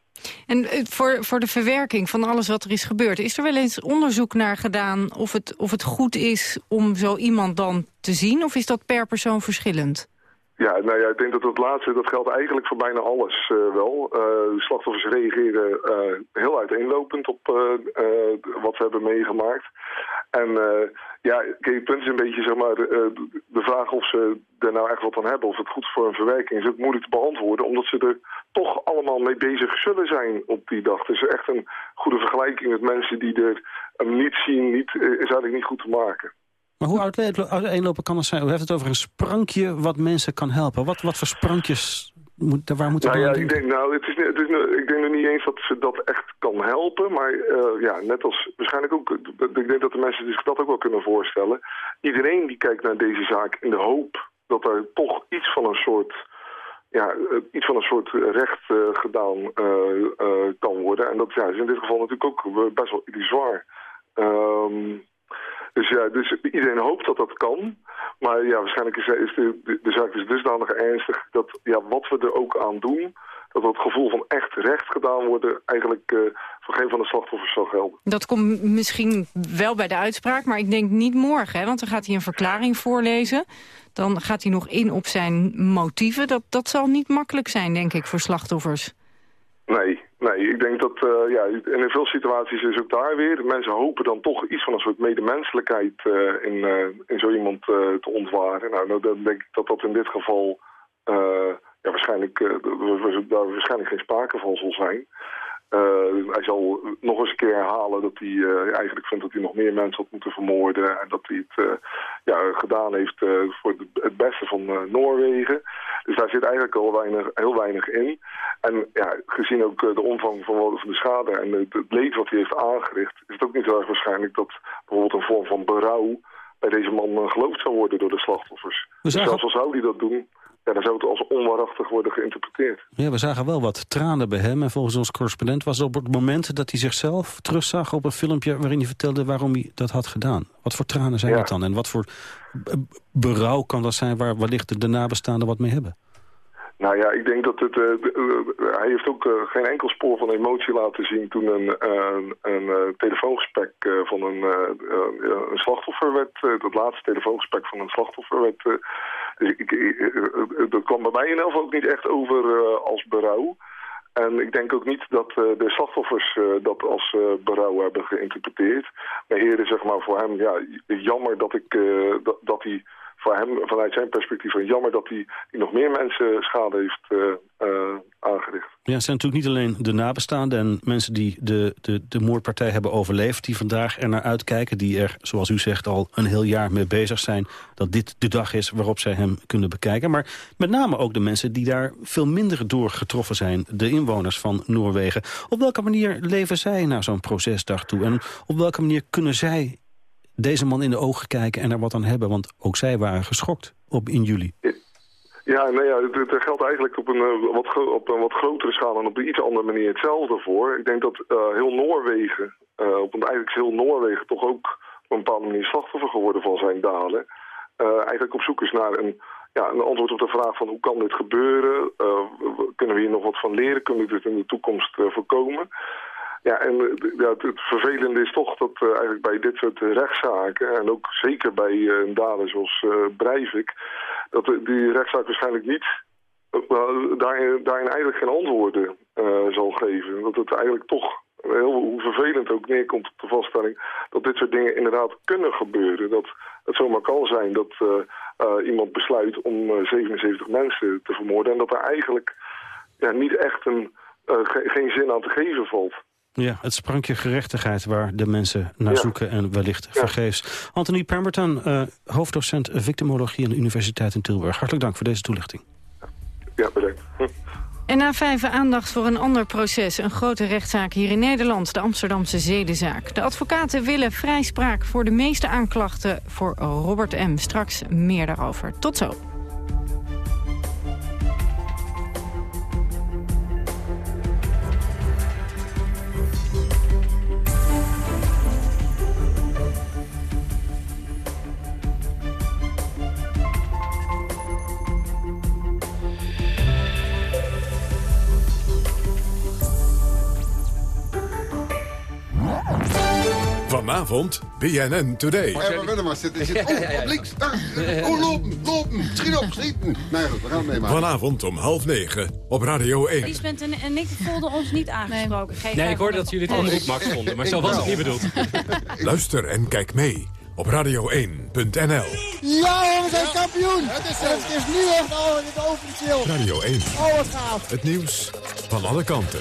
En eh, voor, voor de verwerking van alles wat er is gebeurd... is er wel eens onderzoek naar gedaan of het, of het goed is om zo iemand dan te zien? Of is dat per persoon verschillend? Ja, nou ja, ik denk dat het laatste, dat geldt eigenlijk voor bijna alles wel. De slachtoffers reageren heel uiteenlopend op wat ze hebben meegemaakt. En ja, kijk, het punt is een beetje, zeg maar, eh, de vraag of ze er nou echt wat aan hebben, of het goed voor hun verwerking is, ook moeilijk te beantwoorden, omdat ze er toch allemaal mee bezig zullen zijn op die dag. Dus echt een goede vergelijking met mensen die er niet zien, niet, eh, is eigenlijk niet goed te maken. Maar hoe uiteenlo- uiteenlopen kan het zijn? U heeft het over een sprankje wat mensen kan helpen. Wat, wat voor sprankjes, moet, waar moeten we Nou ja, ik denk, nou, het is, het is, ik denk nog niet eens dat ze dat echt kan helpen. Maar eh, ja, net als waarschijnlijk ook, ik denk dat de mensen zich dat ook wel kunnen voorstellen. Iedereen die kijkt naar deze zaak in de hoop dat er toch iets van een soort, ja, eh, iets van een soort recht eh, gedaan kan worden. En dat ja, is in dit geval natuurlijk ook best wel illusoir. Ehm dus ja, dus iedereen hoopt dat dat kan. Maar ja, waarschijnlijk is, is de, de, zaak dus dusdanig ernstig dat ja, wat we er ook aan doen, dat het gevoel van echt recht gedaan worden eigenlijk voor geen van de slachtoffers zal gelden. Dat komt misschien wel bij de uitspraak, maar ik denk niet morgen. Hè? Want dan gaat hij een verklaring voorlezen. Dan gaat hij nog in op zijn motieven. Dat, dat zal niet makkelijk zijn, denk ik, voor slachtoffers. Nee, nee. Ik denk dat uh, ja, in veel situaties is ook daar weer. Mensen hopen dan toch iets van een soort medemenselijkheid uh, in, uh, in zo iemand te ontwaren. Nou, nou, dan denk ik dat dat in dit geval ja, waarschijnlijk, daar waarschijnlijk geen sprake van zal zijn. Uh, hij zal nog eens een keer herhalen dat hij uh, eigenlijk vindt dat hij nog meer mensen had moeten vermoorden. En dat hij het uh, ja, gedaan heeft voor het beste van Noorwegen. Dus daar zit eigenlijk al weinig, heel weinig in. En ja, gezien ook de omvang van, van de schade en het, het, leed wat hij heeft aangericht... is het ook niet heel erg waarschijnlijk dat bijvoorbeeld een vorm van berouw bij deze man geloofd zou worden door de slachtoffers. Dus zelfs al zou hij dat doen, ja, dan zou het als onwaarachtig worden geïnterpreteerd. Ja, we zagen wel wat tranen bij hem. En volgens ons correspondent was het op het moment dat hij zichzelf terugzag op een filmpje... waarin hij vertelde waarom hij dat had gedaan. Wat voor tranen zijn dat dan? En wat voor berouw kan dat zijn waar wellicht de nabestaanden wat mee hebben? Nou ja, ik denk dat het... Uh, hij heeft ook uh, geen enkel spoor van emotie laten zien toen een, een, telefoongesprek van een, een slachtoffer werd... het laatste telefoongesprek van een slachtoffer werd dus dat kwam bij mij in geval ook niet echt over uh, als berouw. En ik denk ook niet dat uh, de slachtoffers uh, dat als berouw hebben geïnterpreteerd. Maar eerder zeg maar voor hem, ja, jammer dat, ik, dat, dat hij voor hem vanuit zijn perspectief van jammer dat hij, nog meer mensen schade heeft uh, aangericht. Ja, het zijn natuurlijk niet alleen de nabestaanden en mensen die de, de, de moordpartij hebben overleefd... die vandaag er naar uitkijken, die er, zoals u zegt, al een heel jaar mee bezig zijn... dat dit de dag is waarop zij hem kunnen bekijken. Maar met name ook de mensen die daar veel minder door getroffen zijn. De inwoners van Noorwegen. Op welke manier leven zij naar zo'n procesdag toe? En op welke manier kunnen zij deze man in de ogen kijken en er wat aan hebben? Want ook zij waren geschokt op, in juli. Ja, nou ja, het, geldt eigenlijk op een, eh, wat, op een wat grotere schaal en op een iets andere manier hetzelfde voor. Ik denk dat uh, heel Noorwegen, uh, op een, eigenlijk heel Noorwegen toch ook op een bepaalde manier slachtoffer geworden van zijn dalen. Eigenlijk op zoek is naar een, ja, een antwoord op de vraag van hoe kan dit gebeuren? kunnen we hier nog wat van leren? Kunnen we dit in de toekomst voorkomen? Ja, en ja, het, vervelende is toch dat uh, eigenlijk bij dit soort rechtszaken... en ook zeker bij een dader zoals Breivik... dat die rechtszaak waarschijnlijk niet daarin, daarin eigenlijk geen antwoorden zal geven. Dat het eigenlijk toch, heel hoe vervelend ook neerkomt op de vaststelling... dat dit soort dingen inderdaad kunnen gebeuren. Dat het zomaar kan zijn dat iemand besluit om 77 mensen te vermoorden... en dat er eigenlijk ja, niet echt een, geen zin aan te geven valt. Ja, het sprankje gerechtigheid waar de mensen naar zoeken en wellicht vergeefs. Anthony Pemberton, uh, hoofddocent victimologie aan de Universiteit in Tilburg. Hartelijk dank voor deze toelichting. Ja, bedankt. En na vijf aandacht voor een ander proces. Een grote rechtszaak hier in Nederland, de Amsterdamse zedenzaak. De advocaten willen vrijspraak voor de meeste aanklachten voor Robert M. Straks meer daarover. Tot zo. Vanavond BNN Today. Oh, ja, maar maar, zit, zit oh, op links, daar. Oh, lopen, lopen, schiet op, schieten. Nee, goed, we gaan het meemaken. Vanavond om half negen op Radio 1. Lisbeth en, en ik voelden ons niet aangesproken. Nee, nee ik hoorde dat jullie het omroep Max vonden, maar zo was het niet bedoeld. Luister en kijk mee op radio1.nl. Ja, we zijn kampioen! Het is, het is nu echt al in het officieel. Radio 1. Oh, wat gaaf. Het nieuws van alle kanten.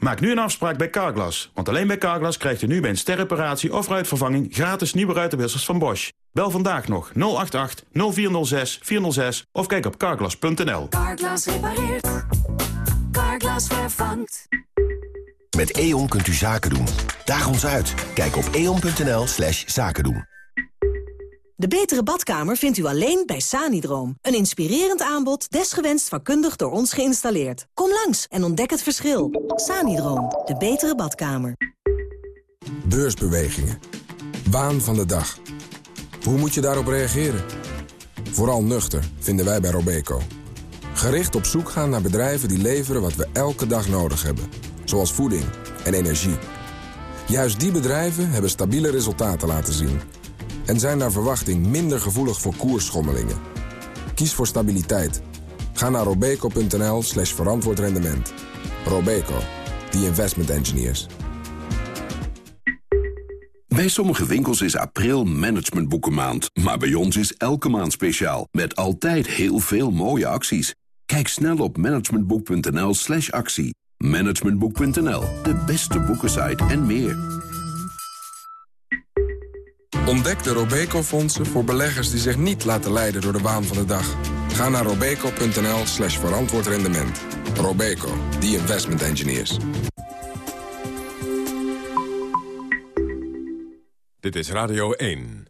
Maak nu een afspraak bij Carglass. Want alleen bij Carglass krijgt u nu bij een sterreparatie of ruitvervanging... gratis nieuwe ruitenwissers van Bosch. Bel vandaag nog 088 0406 406 of kijk op carglass.nl. Carglass repareert. Carglass vervangt. Met E.ON kunt u zaken doen. Daag ons uit. Kijk op eon.nl slash zaken doen. De betere badkamer vindt u alleen bij Sanidroom. Een inspirerend aanbod, desgewenst vakkundig door ons geïnstalleerd. Kom langs en ontdek het verschil. Sanidroom, de betere badkamer. Beursbewegingen. Waan van de dag. Hoe moet je daarop reageren? Vooral nuchter, vinden wij bij Robeco. Gericht op zoek gaan naar bedrijven die leveren wat we elke dag nodig hebben. Zoals voeding en energie. Juist die bedrijven hebben stabiele resultaten laten zien. En zijn naar verwachting minder gevoelig voor koersschommelingen. Kies voor stabiliteit. Ga naar robeco.nl slash verantwoord rendement. Robeco, the investment engineers. Bij sommige winkels is april managementboekenmaand. Maar bij ons is elke maand speciaal. Met altijd heel veel mooie acties. Kijk snel op managementboek.nl slash actie. Managementboek.nl, de beste boekensite en meer. Ontdek de Robeco-fondsen voor beleggers die zich niet laten leiden door de waan van de dag. Ga naar robeco.nl slash verantwoord rendement. Robeco, the investment engineers. Dit is Radio 1.